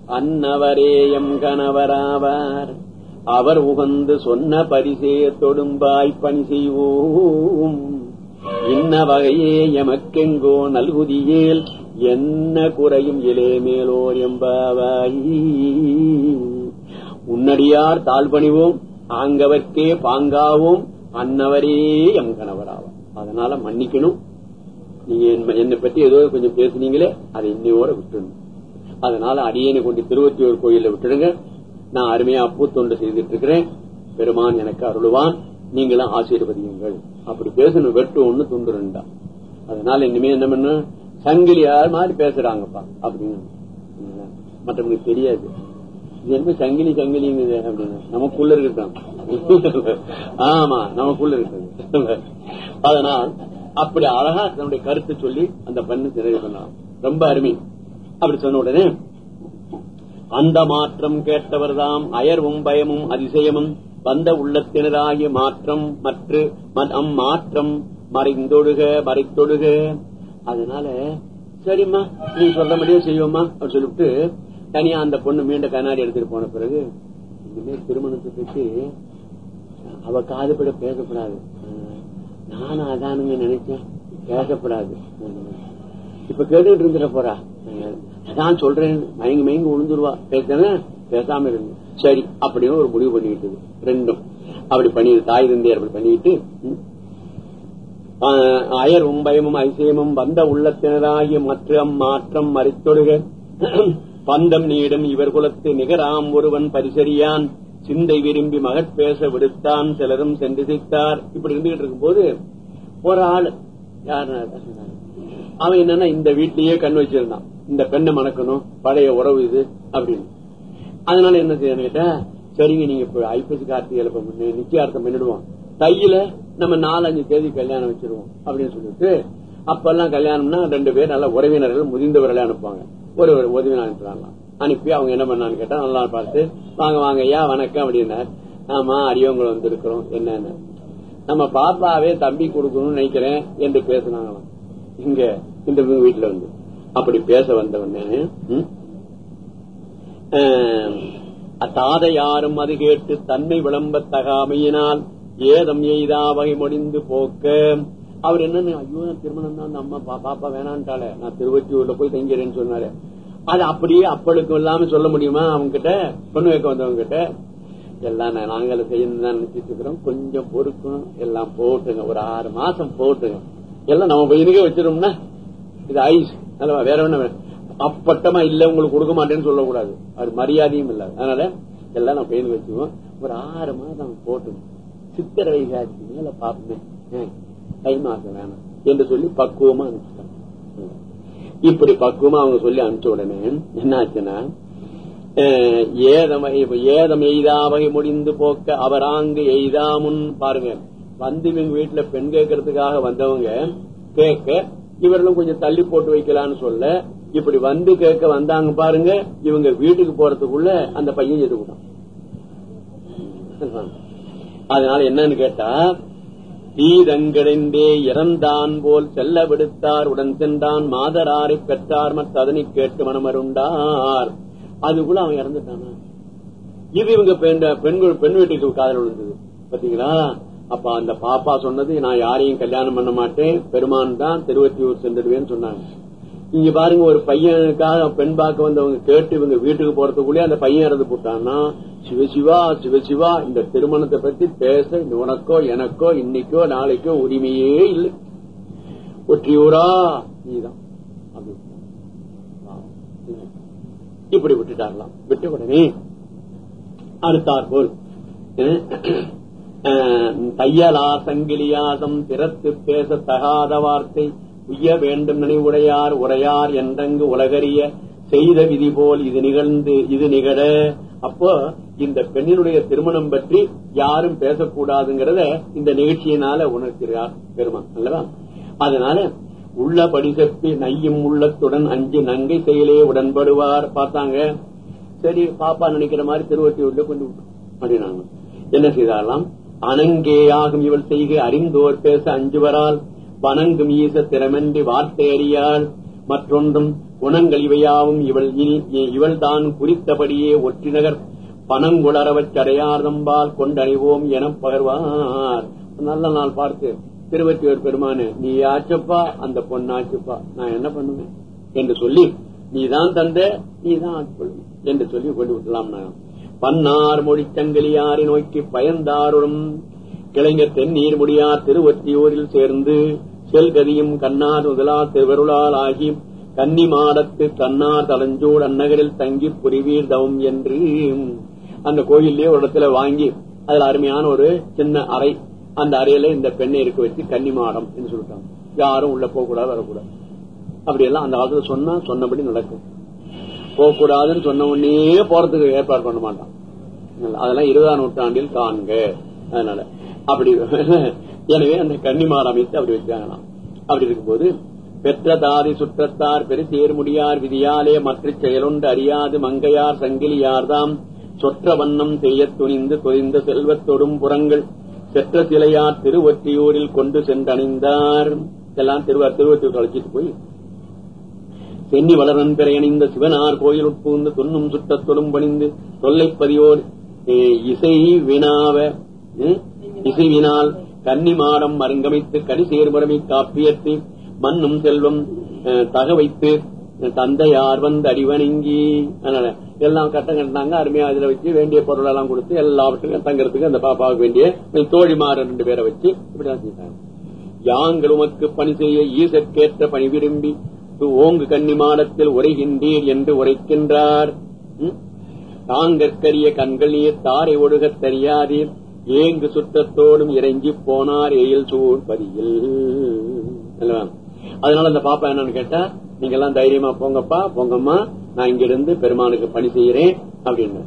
அன்னவரே எம் கணவராவார் அவர் உகந்து சொன்ன பரிசே தொடும்பாய் பணி செய்வோம். இன்ன வகையே எமக்கெங்கோ நல்குதியேல் என்ன குறையும் இலே மேலோர் எம்பாவாய். உன்னடியார் தாழ்பணிவோம். ஆங்கவர்க்கே பாங்காவும் அன்னவரே எம் கணவராவார். அதனால மன்னிக்கணும். நீங்க என்னை பத்தி ஏதோ கொஞ்சம் பேசுனீங்களே அதை இன்னையோட விட்டுணும் அதனால அடியனை கொண்டு திருவத்தியூர் கோயில விட்டுடுங்க. நான் அருமையா பூத்தொண்டு செய்துட்டு இருக்கிறேன். பெருமான் எனக்கு அருளுவான். நீங்களும் ஆசீர்வதியுங்கள். அப்படி பேசணும் வெட்டு ஒண்ணு துண்டு ரெண்டா. அதனால இனிமே என்ன பண்ண சங்கிலியார் மாதிரி பேசுறாங்கப்பா அப்படின்னு. மற்றவங்களுக்கு தெரியாது. என்ன சங்கிலி சங்கிலிங்குது அப்படின்னு நமக்குள்ள இருக்கட்டும். ஆமா நமக்குள்ள இருக்குது அதனால் அப்படி அழகா தன்னுடைய கருத்து சொல்லி அந்த பண்ணு நிறைவு பண்ணலாம். ரொம்ப அருமை. அப்படி சொன்ன உடனே அந்த மாற்றம் கேட்டவர்தாம் அயர்வும் பயமும் அதிசயமும் வந்த உள்ளத்தினராகிய மாற்றம் மற்ற ம- அம்மாற்றம் மறைந்தொழுக மறைத்தொடுக அதனால சரிம்மா நீ சொல்ற செய்வோமா அப்படின்னு சொல்லிட்டு தனியா அந்த பொண்ணு மீண்டும் கண்ணாடி எடுத்துட்டு போன பிறகு இனிமே திருமணத்தை அவ அவ கூட பேசப்படாது. நானும் அதானுங்க நினைச்சேன். பேசப்படாது. இப்ப கேட்டுட்டு இருந்துட போறா. அதான் சொல்றேன். மயங்கு மயங்கு விழுந்துருவா பேசுறேன் பேசாம இருந்து. சரி அப்படின்னு ஒரு முடிவு பண்ணிட்டு ரெண்டும். அப்படி பண்ணி தாய் இருந்தே அப்படி பண்ணிட்டு ஆஹ், அயரும் பயமும் அதிசயமும் வந்த உள்ளத்தினராகிய மற்ற மாற்றம் மறித்தொடுக பந்தம் நீடும் இவர் குலத்து நிகராம் ஒருவன் பரிசரியான் சிந்தை விரும்பி மகட் பேச விடுத்தான் சிலரும் சென்றிசித்தார். இப்படி இருந்துகிட்டு இருக்கும்போது ஒரு ஆள் யார் அவன் என்னன்னா இந்த வீட்டிலேயே கண் வச்சிருந்தான். இந்த பெண்ணை மணக்கணும் பழைய உறவு இது அப்படின்னு. அதனால என்ன செய்யணும் கேட்டா சரிங்க நீங்க இப்ப ஐப்பசி கார்த்திகையில இப்ப முன்ன நிச்சயார்த்தம் பண்ணிடுவோம். தையில நம்ம நாலஞ்சு தேதி கல்யாணம் வச்சிருவோம் அப்படின்னு சொல்லிட்டு அப்பெல்லாம் கல்யாணம்னா ரெண்டு பேர் நல்ல உறவினர்கள் முதிர்ந்தவர்களை அனுப்புவாங்க. ஒரு ஒரு உதவி அனுப்புறாங்க அனுப்பி அவங்க என்ன பண்ணான்னு கேட்டா நல்லா பார்த்து வாங்க வாங்க ஐயா வணக்கம் அப்படின்னார். ஆமா அரியவங்க வந்திருக்கிறோம் என்னன்னு. நம்ம பாப்பாவே தம்பி கொடுக்கணும்னு நினைக்கிறேன் என்று பேசினாங்களாம். இங்க இந்த வீட்டுல வந்து அப்படி பேச வந்தவனே தாத தாதை யாரும் அது கேட்டு தன்னை விளம்பத்தகாமையினால் ஏதம் எய்தா வகை முடிந்து போக்க அவர் என்னன்னு ஐயோ நான் திருமணம் தான் அந்த அம்மா பா- பாப்பா வேணான்ட்டாளே. நான் திருவத்தியூர்ல போய் தங்கிறேன்னு சொன்னாரு. அது அப்படியே அப்பளுக்கு இல்லாம சொல்ல முடியுமா? அவங்க கிட்ட பொண்ணு வைக்க வந்தவங்க கிட்ட எல்லாம் நாங்கள செய்யணும் தான் நினைச்சிட்டு இருக்கிறோம். கொஞ்சம் பொறுக்கும் எல்லாம் போட்டுங்க. ஒரு ஆறு மாசம் போட்டுங்க. எல்லாம் நம்ம பையனுக்கே வச்சிரும்னா இது ஐஸ். நல்லவா வேற என்ன அப்பட்டமா இல்ல உங்களுக்கு கொடுக்க மாட்டேன்னு சொல்லக்கூடாது. அது மரியாதையும் இல்ல. அதனால எல்லாம் நம்ம பையனுக்கு வச்சுக்குவோம் ஒரு ஆறு மாதம் போட்டு சித்திரை வைகாசி மேல பாப்பேன் தை மாசம் வேணாம் என்று சொல்லி பக்குவமா அனுப்பிச்சிட்டாங்க. இப்படி பக்குவமா அவங்க சொல்லி அனுப்பிச்ச உடனே என்ன ஆச்சுன்னா அஹ், ஏதம் ஏதம் எய்தா வகை முடிந்து போக்க அவராங்கு எய்தாமுன் பாருங்க. வந்து இவங்க வீட்டுல பெண் கேட்கறதுக்காக வந்தவங்க கேட்க இவர்களும் கொஞ்சம் தள்ளி போட்டு வைக்கலாம்னு சொல்ல இப்படி வந்து கேட்க வந்தாங்க பாருங்க இவங்க வீட்டுக்கு போறதுக்குள்ள அந்த பையன் எடுக்கணும் அதனால என்னன்னு கேட்டா தீதங்கடைந்தே இறந்தான் போல் செல்ல விடுத்தார். உடன் சென்றான் மாதராரை பெற்றார். மற்றதனை கேட்டு மனமருண்டார். அதுக்குள்ள அவன் இறந்துட்டானா? இது இவங்க பெண் பெண்கள் பெண் வீட்டுக்கு காதல் விழுந்தது. பாத்தீங்களா? அப்ப அந்த பாப்பா சொன்னது நான் யாரையும் கல்யாணம் பண்ண மாட்டேன். பெருமான் தான் திருவத்தியூர் சென்றுடுவேன்னு சொன்னாங்க. இங்க பாருங்க ஒரு பையனுக்காக பெண் பார்க்க வந்தவங்க கேட்டு இவங்க வீட்டுக்கு போறதுக்குள்ளே அந்த பையன் இறந்து போட்டான்னா சிவசிவா சிவசிவா இந்த திருமணத்தை பத்தி பேச உனக்கோ எனக்கோ இன்னைக்கோ நாளைக்கோ உரிமையே இல்லை. ஒற்றியூரா நீதான். இப்படி விட்டுட்டாரலாம். விட்ட உடனே அடுத்தார் போல். தையலா சங்கிலியாசம் திறத்து பேச தகாத வார்த்தை உய்ய வேண்டும் நினைவுடையார் உரையார் என்றங்கு உலகறிய செய்த விதி போல் இது நிகழ்ந்து இது நிகழ அப்போ இந்த பெண்ணினுடைய திருமணம் பற்றி யாரும் பேசக்கூடாதுங்கிறத இந்த நிகழ்ச்சியினால உணர்கிறார் பெருமான் அல்லவா? அதனால உள்ள படிசப்பி நையும் உள்ளத்துடன் அஞ்சு நங்கை செயலே உடன்படுவார். பார்த்தாங்க? சரி பாப்பா நினைக்கிற மாதிரி திருவத்தியூர்ல கொண்டு அப்படின்னாங்க. என்ன செய்தாலாம் அனங்கேயாகும் இவள் செய்க அறிந்தோர் பேச அஞ்சுவரால் வணங்கும் ஈச திறமென்றி வார்த்தை அறியாள். மற்றொன்றும் குணங்கள் இவையாவும் இவள் இனி இவள் தான் குறித்தபடியே ஒற்றிநகர் பணங்குளரவச் சடையார்தம்பால் கொண்டறிவோம் என பகர்வார். நல்ல நாள் பார்த்து திருவத்தியூர் பெருமானு நீ ஆச்சப்பா அந்த பொண்ணாச்சுப்பா நான் என்ன பண்ணுவேன்? என்று சொல்லி நீதான் தந்த நீதான் ஆட்கொள் என்று சொல்லி கொண்டு விட்டலாம் நான். பன்னார் மொழி சங்கிலியாரை நோக்கி பயந்தாருடன் கிளைஞர் தென்னீர் முடியார் திருவத்தியூரில் சேர்ந்து செல்கதியும் கண்ணார் முதலா திருவருளால் ஆகியும் கன்னி மாடத்து தன்னார் தலஞ்சோடு அந்நகரில் தங்கி புரிவீர் தவம் என்று. அந்த கோயிலே ஒரு இடத்துல வாங்கி அதுல அருமையான ஒரு சின்ன அறை அந்த அறையில இந்த பெண்ணை இருக்க வச்சு கன்னி மாடம் என்று சொல்லிட்டாங்க. யாரும் உள்ள போகக்கூடாது வரக்கூடாது. அப்படி எல்லாம் அந்த காலத்துல சொன்னா சொன்னபடி நடக்கும். போகக்கூடாதுன்னு சொன்ன உடனே போறதுக்கு ஏற்பாடு பண்ண மாட்டான். அதெல்லாம் இருபதாம் நூற்றாண்டில் காண்க. அதனால அப்படி (laughs) எனவே அந்த கன்னிமார் அமைத்து அப்படி வச்சாங்களாம் அப்படி இருக்கும்போது பெற்ற தாதி சுற்றத்தார் பெருசேர் முடியார் விதியாலே மற்ற செயலொன்று அறியாது மங்கையார் சங்கிலியார்தாம். சொற்ற வண்ணம் செய்ய துணிந்து தொய்ந்த செல்வத்தொடும் புறங்கள் செற்ற சிலையார் திருவொற்றியூரில் கொண்டு சென்றணிந்தார். எல்லாம் திருவொற்றியூர் அழைச்சிட்டு போய் சென்னி வளரன் பிறையணிந்த சிவனார் கோயில் உட்புகுந்து துண்ணும் சுற்றத்தொடும் பணிந்து தொல்லைப்பதியோர் இசை வினாவ இசைவினால் கன்னிமாடம் அருங்கமைத்து கடி சேர்மரமை காப்பியத்தை மண்ணும் செல்வம் தக வைத்து தந்தையார் வந்து அடிவணங்கி எல்லாம் கட்டம் கட்டினாங்க. அருமையா அதுல வச்சு வேண்டிய பொருள் எல்லாம் கொடுத்து எல்லாவற்றுக்கும் தங்கறதுக்கு அந்த பாப்பாவுக்கு வேண்டிய தோழிமார் ரெண்டு பேரை வச்சு இப்படிதான் செஞ்சாங்க யாங்கள் உமக்கு பணி செய்ய ஈசற்கேற்ற பணி விரும்பி ஓங்கு கன்னிமாடத்தில் உரைகின்றீர் என்று உரைக்கின்றார். தாங்கற்கரிய கண்கள் நீர் தாரை ஒடுகத் தெரியாதீர். ஏங்கு சுற்றத்தோடும் இறங்கி போனார் எயில் சூழ்பதியில். அதனால அந்த பாப்பா என்னன்னு கேட்டா நீங்க எல்லாம் தைரியமா போங்கப்பா போங்கம்மா. நான் இங்க இருந்து பெருமானுக்கு பணி செய்யறேன் அப்படின்னு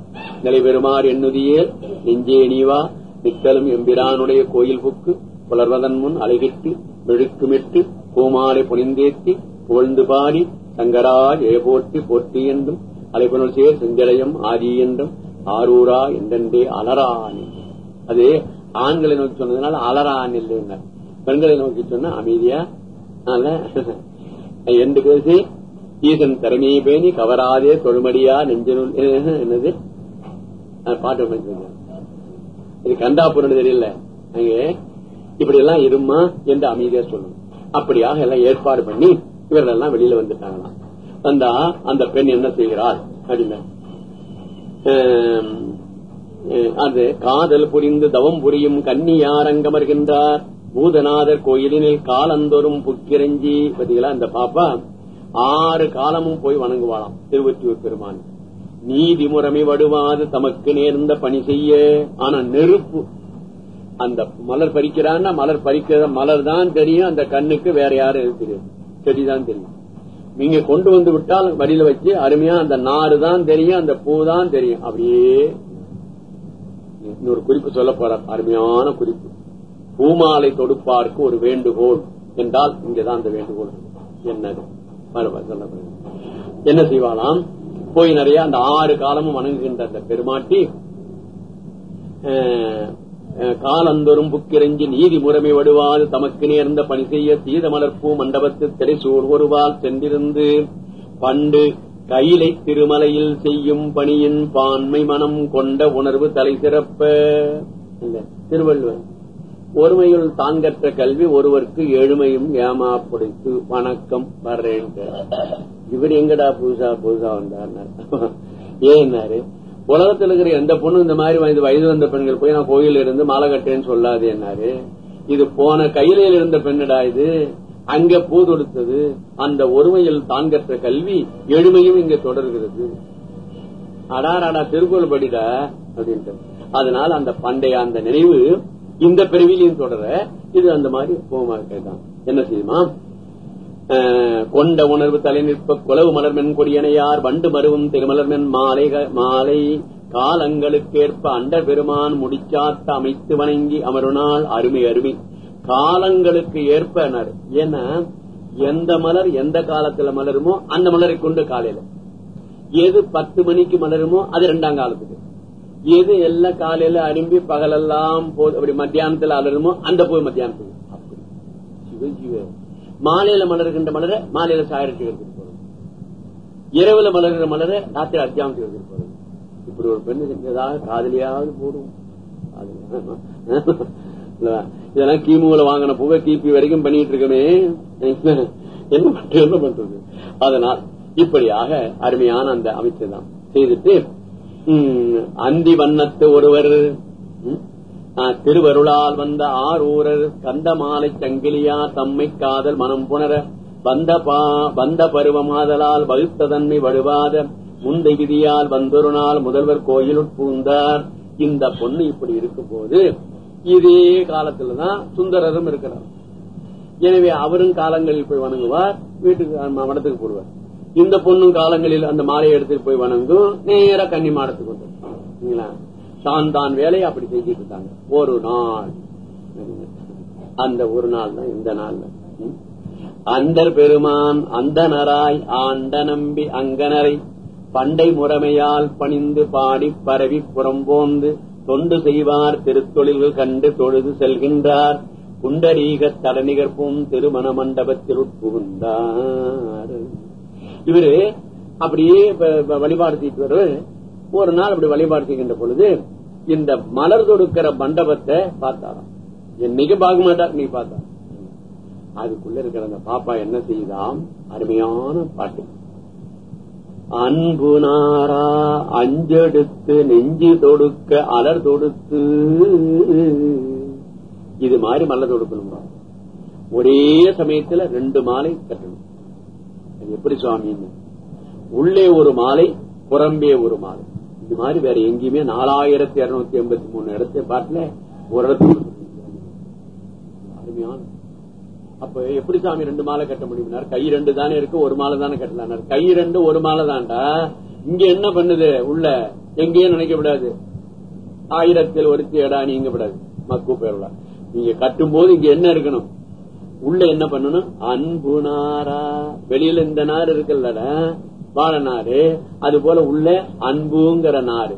நிலை பெருமாறு எண்ணுதியே நெஞ்சே நீவா நித்தலும் எம்பிரானுடைய கோயில் புக்கு புலர்வதன் முன் அழகிட்டு மெழுக்குமிட்டு பூமாலை புனிந்தேத்தி புகழ்ந்து பாடி சங்கரா ஜெய போட்டி போட்டி என்றும் அலைப்புணர் சேர் செஞ்சலயம் ஆதி என்றும் ஆரூரா என்றே அலரான் அது ஆண்களை நோக்கி சொன்னதுனால அலரான் இல்லை பெண்களை நோக்கி சொன்ன அமைதியா என்று பேசி ஈசன் திறமையை பேணி கவராதே தொழுமடியா நெஞ்சனுள் என்னது? பாட்டு இது கண்டா கண்டாபுரம் தெரியல. அங்கே இப்படி எல்லாம் இருமா என்று அமைதியா சொல்லணும். அப்படியாக எல்லாம் ஏற்பாடு பண்ணி இவர்கள் எல்லாம் வெளியில வந்துட்டாங்களாம். வந்தா அந்த பெண் என்ன செய்கிறார் அப்படின்னா அது காதல் புரிந்து தவம் புரியும் கன்னியாரங்கமர்கின்றார். பூதநாதர் கோயிலினில் காலந்தோறும் புக்கிரஞ்சி பார்த்தீங்களா அந்த பாப்பா ஆறு காலமும் போய் வணங்குவாளாம் திருவற்றியூர் பெருமான். நீதி முறைமை வடுவாது தமக்கு நேர்ந்த பணி செய்ய. ஆனா நெருப்பு. அந்த மலர் பறிக்கிறான்னா மலர் பறிக்கிற மலர் தான் தெரியும் அந்த கண்ணுக்கு வேற யாரும் தெரியும் செடிதான் தெரியும். நீங்க கொண்டு வந்து விட்டால் வழியில வச்சு அருமையா அந்த நாறு தான் தெரியும் அந்த பூ தான் தெரியும். அப்படியே இன்னொரு குறிப்பு சொல்ல போற அருமையான குறிப்பு. பூமாலை தொடுப்பார்க்கு ஒரு வேண்டுகோள் என்றால் இங்கதான் அந்த வேண்டுகோள் என்னது? சொல்ல என்ன செய்வாளாம்? போய் நிறைய அந்த ஆறு காலமும் வணங்குகின்ற அந்த பெருமாட்டி அஹ், அஹ், புக்கிரஞ்சி நீதி முறைமை வடுவால் தமக்கு நேர்ந்த பணி செய்ய சீதமலர்பூ மண்டபத்து திரைசூர் ஒருவால் சென்றிருந்து பண்டு கையிலை திருமலையில் செய்யும் பணியின் பான்மை மனம் கொண்ட உணர்வு தலை சிறப்ப. திருவள்ளுவர். ஒருமையுள் தான் கற்ற கல்வி ஒருவருக்கு எழுமையும் ஏமா புடைத்து வணக்கம் வர்றேன் இவர் எங்கடா புதுசா புதுசா வந்தார் ஏன்னாரு? உலகத்தில் இருக்கிற எந்த பொண்ணு இந்த மாதிரி வயது வயது வந்த பெண்கள் போய் நான் கோயில் இருந்து மாலை கட்டேன்னு சொல்லாது என்னாரு? இது போன கையில இருந்த பெண்ணடா இது? அங்க பூ தொடுத்தது. அந்த ஒருமையில் தான் கற்ற கல்வி எளிமையும் இங்க தொடர்கிறது. அடாராடா திருக்குறள் படிடா? அப்படின்ட்டு. அதனால அந்த பண்டைய அந்த நினைவு இந்த பிறவிலையும் தொடர இது அந்த மாதிரி போமா கேட்டான். என்ன செய்யுமா கொண்ட உணர்வு தலை நிற்ப குலவு மலர்மென் கொடியனையார் வண்டு மருவும் திருமலர்மென் மாலை மாலை காலங்களுக்கேற்ப அண்ட பெருமான் முடிச்சாத்த அமைத்து வணங்கி அமருனால் அருமை அருமை. காலங்களுக்கு ஏற்ப ஏன்னா எந்த மலர் எந்த காலத்துல மலருமோ அந்த மலரை கொண்டு காலையில. எது பத்து மணிக்கு மலருமோ அது ரெண்டாம் காலத்துக்கு. எது எல்லாம் காலையில அரும்பி பகலெல்லாம் அப்படி மத்தியானத்துல அலருமோ அந்த போய் மத்தியானத்துக்கு அப்படி. சிவ சிவ. மாலையில மலர்கின்ற மலரை மாலையில சாயரத்துக்கு எடுத்துட்டு போறது இரவுல மலர்கிற மலரை ராத்திரி அத்தியானத்துக்கு எடுத்துட்டு போறது இப்படி ஒரு பெண்ணு செஞ்சதாக காதலியாவது போடும் (laughs) இதெல்லாம் கிமுல வாங்கின புகை கிபி வரைக்கும் பண்ணிட்டு இருக்கமே. என்ன பண்றது என்ன பண்றது? அதனால் இப்படியாக அருமையான அந்த அமைச்சர் தான் செய்துட்டு அந்தி வண்ணத்து ஒருவர் திருவருளால் வந்த ஆரூரர் கந்த மாலை சங்கிலியா தம்மை காதல் மனம் புணர வந்த பா வந்த பருவமாதலால் வகுத்த தன்மை வடுவாத முந்தை விதியால் வந்தொரு நாள் முதல்வர் கோயிலுட் பூந்தார். இந்த பொண்ணு இப்படி இருக்கும் போது இதே காலத்துலதான் சுந்தரரும் இருக்கிறார். எனவே அவரும் காலங்களில் போய் வணங்குவார் வீட்டுக்கு மடத்துக்கு போடுவார். இந்த பொண்ணும் காலங்களில் அந்த மாலையை எடுத்துட்டு போய் வணங்கும். நேர கன்னி மாடத்துக்கு சாந்தான் தான் வேலையை அப்படி செஞ்சுட்டு இருக்காங்க. ஒரு நாள். அந்த ஒரு நாள் தான் இந்த நாள் அந்த பெருமான் பெருமான் அந்தனராய் ஆண்ட நம்பி அங்கனரை பண்டை முறைமையால் பணிந்து பாடி பரவி புறம்போந்து தொண்டு செய்வார். திருத்தொழில்கள் கண்டு தொழுது செல்கின்றார். குண்டரீக தடநிகர்ப்பும் திருமண மண்டபத்தில் உட்புகுந்தார். இவரு அப்படியே வழிபாடு ஒரு நாள் அப்படி வழிபாடு செய்கின்ற பொழுது இந்த மலர் தொடுக்கிற மண்டபத்தை பார்த்தாராம். என்னைக்கு பார்க்க மாட்டார் நீ பார்த்தா அதுக்குள்ள இருக்கிற அந்த பாப்பா என்ன செய்தாம்? அருமையான பாட்டு. அன்பு நாரா அஞ்செடுத்து நெஞ்சு தொடுக்க அலர் தொடுத்து. இது மாதிரி மலர் தொடுக்கணும் ஒரே சமயத்துல ரெண்டு மாலை கட்டணும். எப்படி சுவாமின்னு உள்ளே ஒரு மாலை புறம்பே ஒரு மாலை. இது மாதிரி வேற எங்கேயுமே நாலாயிரத்தி இருநூத்தி எண்பத்தி மூணு இடத்தை பாட்டுல ஒரு இடத்துல. அருமையான. அப்ப எப்படி சாமி ரெண்டு மாலை கட்ட முடியும்னா கை ரெண்டு தானே இருக்கு ஒரு மாலை தானே கட்டலாம் கை ரெண்டு ஒரு மாலை தான்டா. இங்க என்ன பண்ணுது? உள்ள எங்கேயும் நினைக்க விடாது. ஆயிரத்தில் ஒருத்தி இடா நீங்க விடாது. மக்கு பேருல நீங்க கட்டும் போது இங்க என்ன இருக்கணும்? உள்ள என்ன பண்ணணும்? அன்பு நாரா. வெளியில இந்த நார் இருக்குல்லடா வாழ நாறு அது போல உள்ள அன்புங்கிற நாறு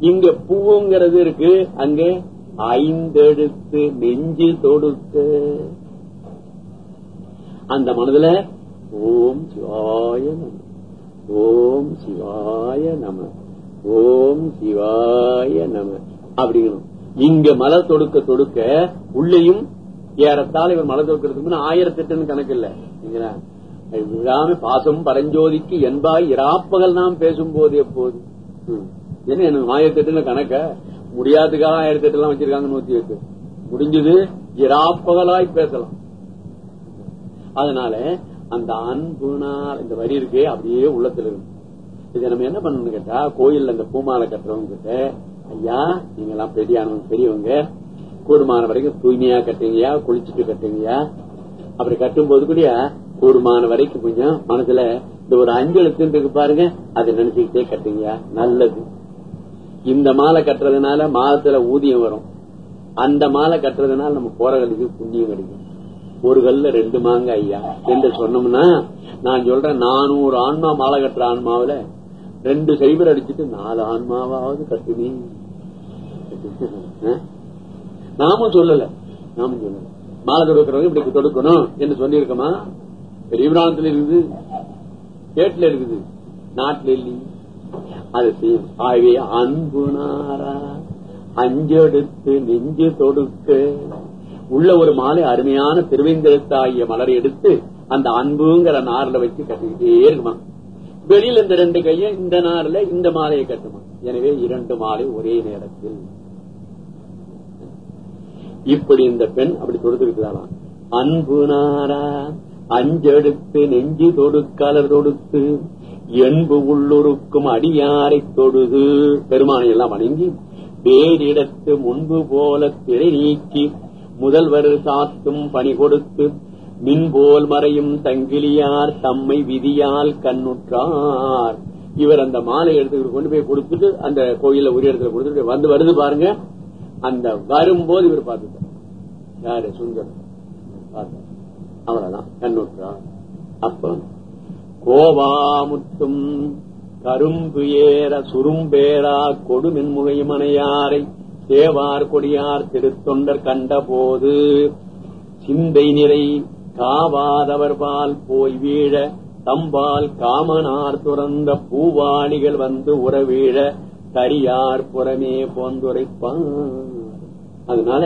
இங்க பூவுங்கிறது இருக்கு அங்க ஐந்தெழுத்து நெஞ்சு தொடுக்க அந்த மனதுல ஓம் சிவாய நம ஓம் சிவாய நம ஓம் சிவாய நம. அப்படிங்கணும். இங்க மலர் தொடுக்க தொடுக்க உள்ளேயும் ஏறத்தால் இவர் மலர் தொடுக்கிறதுக்கு முன்ன ஆயிரத்தி எட்டுன்னு கணக்கு இல்ல. விழாம பாசம் பரஞ்சோதிக்கு என்பாய் இராப்பகல் நாம் பேசும் போது எப்போது என்ன எனக்கு ஆயிரத்தி எட்டுல கணக்க? முடியாதுக்காக ஆயிரத்தி எட்டு எல்லாம் வச்சிருக்காங்க நூத்தி எட்டு. முடிஞ்சது இராப்பகலாய் பேசலாம். அதனால அந்த அன்புனால் இந்த வரி இருக்கே அப்படியே உள்ளத்துல இருக்கு. இதை நம்ம என்ன பண்ணணும்னு கேட்டா கோயில்ல இந்த பூமாலை கட்டுறவங்க கிட்ட ஐயா நீங்க எல்லாம் பெரியானவங்க பெரியவங்க கூடுமான வரைக்கும் தூய்மையா கட்டுங்கயா குளிச்சுட்டு கட்டுங்கயா அப்படி கட்டும் போது கூட கூடுமான வரைக்கும் கொஞ்சம் மனசுல இந்த ஒரு அஞ்சு இருக்கு பாருங்க அதை நினைச்சுக்கிட்டே கட்டுங்க நல்லது. இந்த மாலை கட்டுறதுனால மாதத்துல ஊதியம் வரும். அந்த மாலை கட்டுறதுனால நம்ம போறகளுக்கு புண்ணியம் கிடைக்கும். ஒரு கல்ல ரெண்டு மாங்க ஐயா. என்று சொன்னோம்னா நான் சொல்றேன் நானூறு ஆன்மா மாலை கட்டுற ஆன்மாவில ரெண்டு சைபர் அடிச்சுட்டு நாலு ஆன்மாவாவது கட்டுவீங்க நாமும் சொல்லல. நாமும் சொல்லல. மாலை தொடுக்கிறவங்க இப்படி தொடுக்கணும் என்று சொல்லியிருக்கோமா? பெரிய பிராணத்துல இருக்குது. கேட்டுல இருக்குது. நாட்டுல இல்லையே. அது செய்யும் ஆகவே அன்பு நாரா அஞ்செடுத்து நெஞ்சு தொடுக்க. உள்ள ஒரு மாலை அருமையான திருவேந்தெழுத்தாகிய மலரை எடுத்து அந்த அன்புங்கிற நாரில் வச்சு கட்டிக்கிட்டே இருக்குமா? வெளியில இந்த ரெண்டு கையை இந்த நாரில் இந்த மாலையை கட்டுமா? எனவே இரண்டு மாலை ஒரே நேரத்தில். இப்படி இந்த பெண் அப்படி தொடுத்திருக்கிறாளாம் அன்பு நாரா அஞ்செடுத்து நெஞ்சு தொடுக்கலர் தொடுத்து என்பு உள்ளுருக்கும் அடியாரை தொடுது. பெருமானை எல்லாம் வணங்கி வேறிடத்து முன்பு போல திரை நீக்கி முதல்வர் சாத்தும் பணி கொடுத்து மின்போல் மறையும் தங்கிலியார் தம்மை விதியால் கண்ணுற்றார். இவர் அந்த மாலை எடுத்துக்கிட்டு கொண்டு போய் கொடுத்துட்டு அந்த கோயில ஒரு இடத்துல கொடுத்துட்டு வந்து வருது பாருங்க. அந்த வரும்போது இவர் பார்த்துட்டார். யாரு? சுந்தரம் பார்த்தார். அவ்வளவுதான். கண்ணுற்றார் அப்ப கோவாமுத்தும் கரும்பு ஏற சுரும்பேரா கொடுமின் முகைமனையாரை சேவார் கொடியார் திருத்தொண்டர் கண்டபோது சிந்தை நிறை காவாதவர் பால் போய் வீழ தம்பால் காமனார் துறந்த பூவாளிகள் வந்து உறவீழ கரியார் புறமே போந்துரைப்பான் அதனால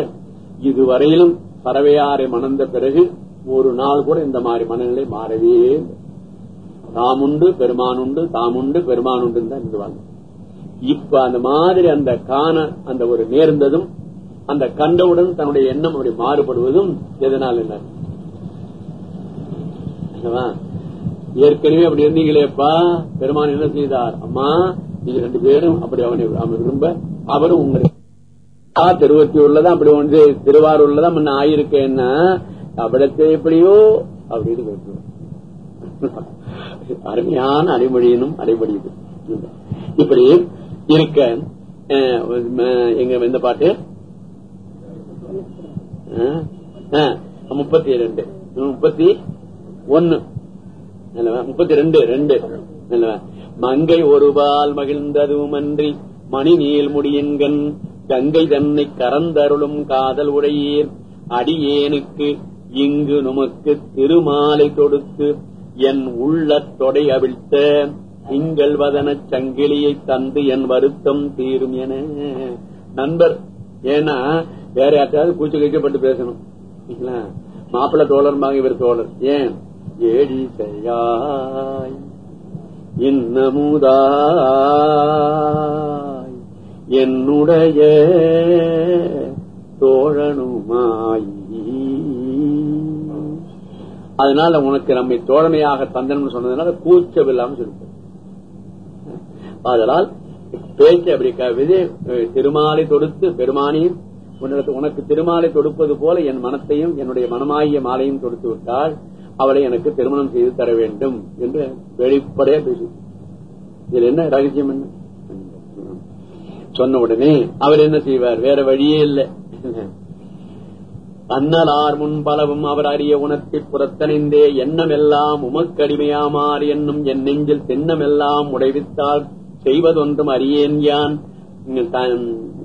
இதுவரையிலும் பறவையாரை மணந்த பிறகு ஒரு நாள் கூட இந்த மாதிரி மனநிலை மாறவே தாமுண்டு பெருமானுண்டு தாமுண்டு பெருமானுண்டு தான் இருந்துவாங்க இப்ப அந்த மாதிரி அந்த காண அந்த ஒரு நேர்ந்ததும் அந்த கண்டவுடன் தன்னுடைய எண்ணம் அப்படி மாறுபடுவதும் எதனால் என்ன? ஏற்கனவே அப்படி இருந்தீங்களேப்பா பெருமான் என்ன செய்தார்? அம்மா நீங்க ரெண்டு பேரும் அப்படி அவனை அவன் விரும்ப அவரும் உங்களுக்கு திருவத்தியூர்லதான் அப்படி ஒன்று திருவாரூர்லதான் முன்ன ஆயிருக்கேன்னா தமிழத்தை எப்படியோ அப்படின்னு கேட்கிறோம் அருமையான அடிமொழியினும் அடைமொழியுது இப்படி இருக்க எங்க இந்த பாட்டு? முப்பத்தி ரெண்டு முப்பத்தி ஒன்னு. முப்பத்தி ரெண்டு ரெண்டு. மங்கை ஒருபால் மகிழ்ந்ததும் அன்றி மணி நீள் முடியன்கண் கங்கை தன்னை கறந்தருளும் காதல் உடையீர். அடியேனுக்கு இங்கு நமக்கு திருமாலை தொடுத்து என் உள்ள தொடை அவிழ்த்த திங்கள் வதன சங்கிலியை தந்து என் வருத்தம் தீரும் என. நண்பர் ஏன்னா வேற யார்ட்டாவது கூச்சு கைக்கப்பட்டு பேசணும். மாப்பிள்ள தோழர் இவர் தோழர். ஏன்? ஏழி செய்யாய் இன்னமுதாய். என்னுடைய தோழனுமாய். அதனால உனக்கு நம்மை தோழமையாக தந்தன் சொன்னதுனால கூச்சமில்லாம சொல்லிட்டு அதனால் பேச்சு அப்படி கவிதை திருமாலை தொடுத்து பெருமானையும் உனக்கு திருமாலை தொடுப்பது போல என் மனத்தையும் என்னுடைய மனமாகிய மாலையும் தொடுத்து விட்டால் அவளை எனக்கு திருமணம் செய்து தர வேண்டும் என்று வெளிப்படையா பேசு. இதுல என்ன ரகசியம் என்ன? சொன்ன உடனே அவர் என்ன செய்வார்? வேற வழியே இல்லை. அன்னலார் முன் பலவும் அவர் அறிய உணர்த்தி புறத்தணிந்தே எண்ணமெல்லாம் உமக்கடிமையாமார் என்னும் என் நெஞ்சில் தென்னமெல்லாம் உடைவித்தால் செய்வதொன்றும் அறியேன் யான்.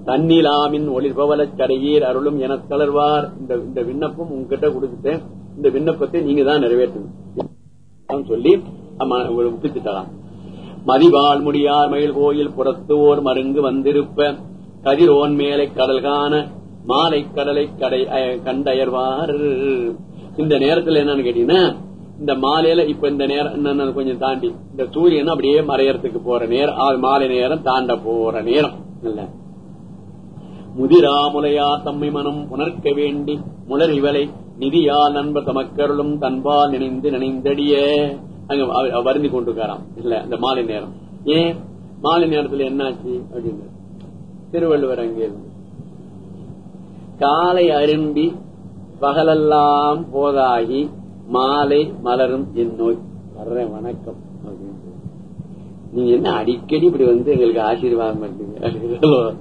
தன்னிலாமின் ஒளிர்பவலச் சடையீர் அருளும் என தளர்வார். இந்த விண்ணப்பம் உங்ககிட்ட கொடுத்துட்டேன். இந்த விண்ணப்பத்தை நீங்க தான் நிறைவேற்றணும். சொல்லி ஒப்பித்துட்டாராம் மதிவாள் முடியார் மயில் கோயில் புறத்து ஓர் மருங்கு வந்திருப்ப கதிரோன் மேலை கடல் காண மாலை கடலை கடை கண்டயர்வார். இந்த நேரத்துல என்னன்னு கேட்டீங்கன்னா இந்த மாலையில இப்ப இந்த நேரம் கொஞ்சம் தாண்டி இந்த சூரியன் அப்படியே மறையறதுக்கு போற நேரம் மாலை நேரம் தாண்ட போற நேரம். இல்ல. முதிராமுலையா தம்மை மனம் உணர்க்க வேண்டி முளர் இவளை நிதியால் நண்பர் தமக்கருளும் தன்பால் நினைந்து நினைந்தடிய. அங்க வருந்தி கொண்டிருக்காராம். இல்ல இந்த மாலை நேரம். ஏன்? மாலை நேரத்துல என்னாச்சு? அப்படின்னு. திருவள்ளுவர் அங்கே இருந்து. காலை அரும்பி பகலெல்லாம் போதாகி மாலை மலரும் என் நோய் வர்ற வணக்கம். அப்படின்னு. நீங்க என்ன அடிக்கடி இப்படி வந்து எங்களுக்கு ஆசீர்வாதம் பண்றீங்க?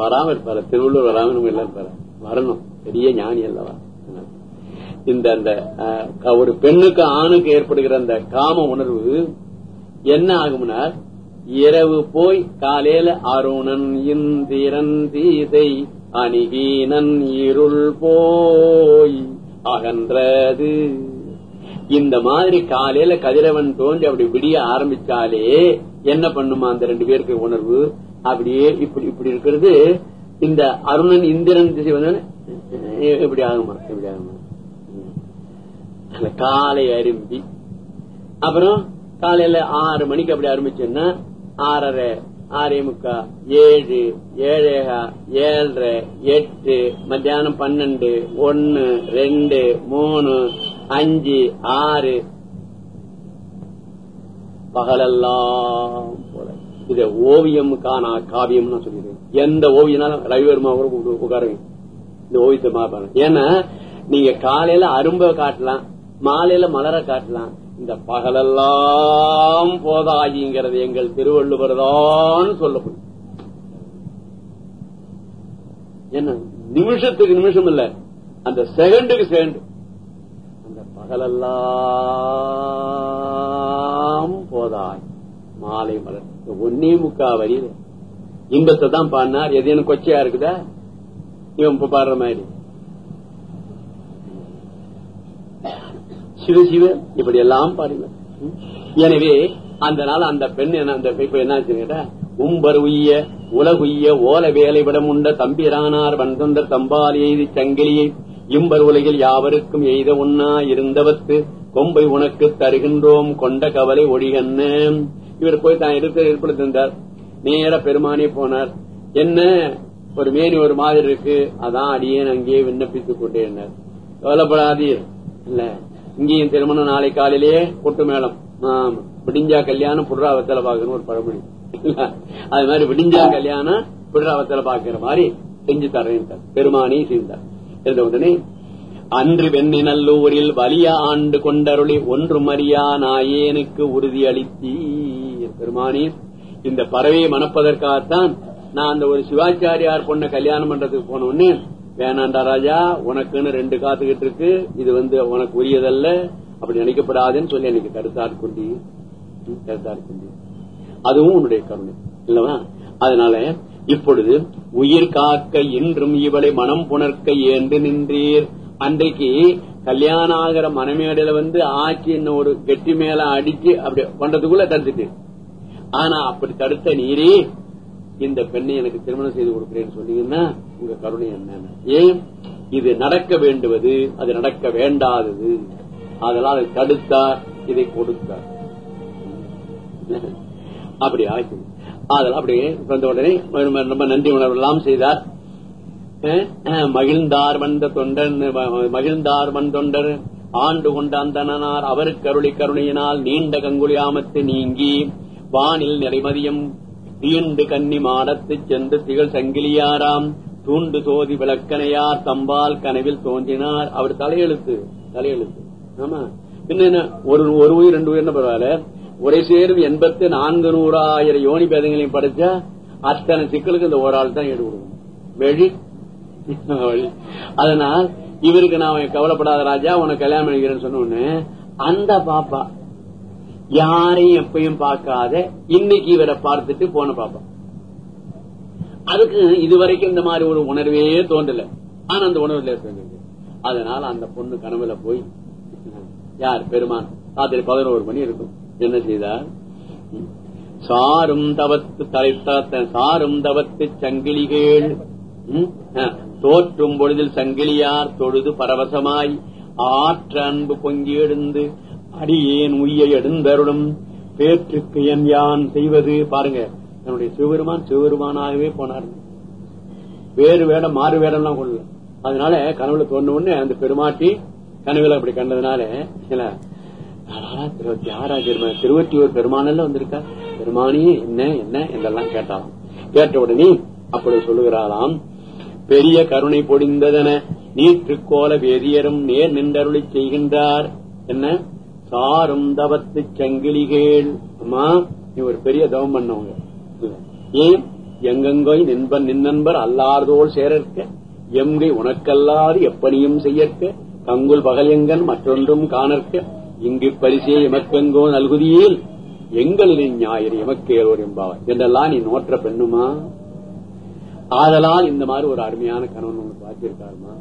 வராம இருப்பாரு திருவள்ளூர் வராம நம்ம எல்லாம் இருப்பாரு வரணும். பெரிய ஞானி அல்லவா? இந்த அந்த ஒரு பெண்ணுக்கு ஆணுக்கு ஏற்படுகிற அந்த காம உணர்வு என்ன ஆகும்னா இரவு போய் காலையில அருணன் இந்திரன் சீதை அணிகீனன் இருள் போய் அகன்றது. இந்த மாதிரி காலையில கதிரவன் தோன்றி அப்படி விடிய ஆரம்பிச்சாலே என்ன பண்ணுமா அந்த ரெண்டு பேருக்கு உணர்வு? அப்படியே இப்படி இப்படி இருக்கிறது. இந்த அருணன் இந்திரன் திசை வந்து இப்படி ஆகுமா? இப்படி ஆகுமா? அந்த காலை அரும்பி. அப்புறம் காலையில ஆறு மணிக்கு அப்படி ஆரம்பிச்சோம்னா ஆறரை ஆறே முக்கா ஏழு ஏழேகா ஏழரை எட்டு மத்தியானம் பன்னெண்டு ஒன்னு ரெண்டு மூணு அஞ்சு ஆறு. பகலெல்லாம் இத ஓவியம் காணா காவியம் சொல்லிடுறேன் எந்த ஓவியனாலும் ரவிவர்மா கூட உட்காருங்க. இந்த ஓவியத்தை பார்ப்பாங்க ஏன்னா நீங்க காலையில அரும்ப காட்டலாம் மாலையில மலர காட்டலாம். இந்த பகலெல்லாம் போதாகிங்கிறது எங்கள் திருவள்ளுவர் தான் சொல்லப்படும். என்ன? நிமிஷத்துக்கு நிமிஷம் இல்ல. அந்த செகண்டுக்கு செகண்ட். அந்த பகலெல்லாம் போதாய் மாலை மலர். ஒன்னே முக்கா வரி. இன்பத்தை தான் பாடினார். எது எனக்கு கொச்சையா இருக்குதா? இவன் இப்ப பாடுற மாதிரி. சிவ சிவ இப்படி எல்லாம் பாருங்க எனவே அந்த நாள் அந்த பெண் என்ன அந்த இப்ப என்ன ஆச்சுங்க உம்பர் உய்ய உலகுய்ய ஓல வேலை விடம் உண்ட தம்பிரானார் வந்தொன்ற தம்பால் எய்தி சங்கிலியை இம்பர் உலகில் யாவருக்கும் எய்த உண்ணா இருந்தவத்து கொம்பை உனக்கு தருகின்றோம் கொண்ட கவலை ஒழிகன்ன இவர் போய் தான் இருக்க ஏற்படுத்திருந்தார். நேர பெருமானே போனார். என்ன? ஒரு மேனி ஒரு மாதிரி இருக்கு. அதான் அடியேன் அங்கேயே விண்ணப்பித்துக் கொண்டேன் கவலைப்படாதீர். இல்ல. இங்கேயும் திருமணம் நாளை காலையிலேயே கொட்டு மேளம். விடிஞ்சா கல்யாணம் புடுறாவத்தில பாக்கணும் ஒரு பழமொழி. அது மாதிரி விடிஞ்சா கல்யாணம் புடுறாவத்தில பாக்குற மாதிரி செஞ்சு தரேன் பெருமானே செய்தார். இருந்த உடனே அன்று வெண்ணி நல்லூரில் வலிய ஆண்டு கொண்டருளி ஒன்று மரியா நாயேனுக்கு உறுதி பெருமானீர் இந்த பறவையை மணப்பதற்காகத்தான் நான் அந்த ஒரு சிவாச்சாரியார் பொண்ண கல்யாணம் பண்றதுக்கு போன உடனே வேணாண்டா ராஜா உனக்குன்னு ரெண்டு காத்துக்கிட்டு இருக்கு இது வந்து உனக்கு உரியதல்ல அப்படி நினைக்கப்படாதுன்னு சொல்லி எனக்கு கருத்தார் கொண்டி கருத்தார் கொண்டி அதுவும் உன்னுடைய கருணை இல்லவா? அதனால இப்பொழுது உயிர் காக்க இன்றும் இவளை மனம் புணர்க்க ஏன்று நின்றீர். அன்றைக்கு கல்யாணம் ஆகிற மனமேடையில வந்து ஆக்கி ஒரு கெட்டி மேல அடிச்சு அப்படி பண்றதுக்குள்ள தடுத்துட்டு. ஆனா அப்படி தடுத்த நீரே இந்த பெண்ணை எனக்கு திருமணம் செய்து கொடுக்கிறேன்னு சொன்னீங்கன்னா உங்க கருணை என்ன? ஏன்? இது நடக்க வேண்டுவது அது நடக்க வேண்டாதது. அதனால் அதை தடுத்தார் இதை கொடுத்தார் (laughs) அப்படி ஆக்கி. அதெல்லாம் அப்படியே வந்த உடனே ரொம்ப நன்றி உணர்வு எல்லாம் செய்தார். மகிழ்ந்தார் வந்த தொண்டர் மகிழ்ந்தார் வன் தொண்டர். ஆண்டு கொண்ட அந்தனார் அவருக்கு அருளி கருணையினால் நீண்ட கங்குலியாமத்து நீங்கி வானில் நிறைமதியம் தீண்டு கன்னி மாடத்து சென்று திகழ் சங்கிலியாராம். தூண்டு தோதி விளக்கனையார் தம்பால் கனவில் தோன்றினார். அவர் தலையெழுத்து தலையெழுத்து. ஆமா. பின்ன ஒரு ஒரு உயிர் ரெண்டு உயிர் பரவாயில்ல? ஒரே சேரும் எண்பத்து நான்கு நூறாயிரம் யோனி பேதங்களையும் படிச்சா அத்தனை சிக்கலுக்கு இந்த ஒரு ஆள் தான் ஈடுபடுவோம் வெளி அதனால் இவருக்கு நான் கவலைப்படாத ராஜா உனக்கு கல்யாணம் பண்ணிக்கிறேன்னு சொன்ன உடனே அந்த பாப்பா யாரையும் எப்பயும் பார்க்காத இன்னைக்கு இவரை பார்த்துட்டு போன பாப்பா. அதுக்கு இதுவரைக்கும் இந்த மாதிரி ஒரு உணர்வே தோன்றல. ஆனா அந்த உணர்வுல இருக்கு அதனால அந்த பொண்ணு கனவுல போய் யார் பெருமான்? ராத்திரி பதினோரு மணி இருக்கும். என்ன செய்தார்? சாரும் தவத்து தலைத்த சாரும் தவத்து சங்கிலிகள். தோற்றும் பொழுதில் சங்கிலியார் தொழுது பரவசமாய் ஆற்ற அன்பு பொங்கி எழுந்து அடியேன் உய்ய எடுந்தருளும். பேற்றுக்கு என் யான் செய்வது பாருங்க என்னுடைய சிவபெருமான் சிவபெருமானாகவே போனார். வேறு வேடம் மாறு வேடம் எல்லாம் கொள்ள அதனால கனவுல தோணு உடனே அந்த பெருமாட்டி கனவுல அப்படி கண்டதுனால தியாகராஜர் திருவற்றியூர் பெருமானல்ல வந்திருக்கா? பெருமானி என்ன என்ன என்றெல்லாம் கேட்டாலும் கேட்ட உடனே அப்படி சொல்லுகிறாராம் பெரிய கருணை பொடிந்ததென நீற்றுக்கோல வேதியரும் நேர் நின்றருளி செய்கின்றார். என்ன? சாரும் தவத்து சங்கிலிகள் அம்மா நீ ஒரு பெரிய தவம் பண்ணவங்க. ஏன்? எங்கெங்கோ நின்பன் நின்னன்பர் அல்லாதோல் சேரற்க. எங்கை உனக்கல்லாது எப்பணியும் செய்யற்க. கங்குல் பகலெங்கன் மற்றொன்றும் காணற்க. இங்கு பரிசே எமக்கெங்கோ நல்குதியில். எங்களின் ஞாயிறு எமக்கேரோர் என்பாவர் என்றெல்லாம் நீ நோற்ற பெண்ணுமா? ஆதலால் இந்த மாதிரி ஒரு அருமையான கணவன் உங்களுக்கு பார்த்திருக்காருமா?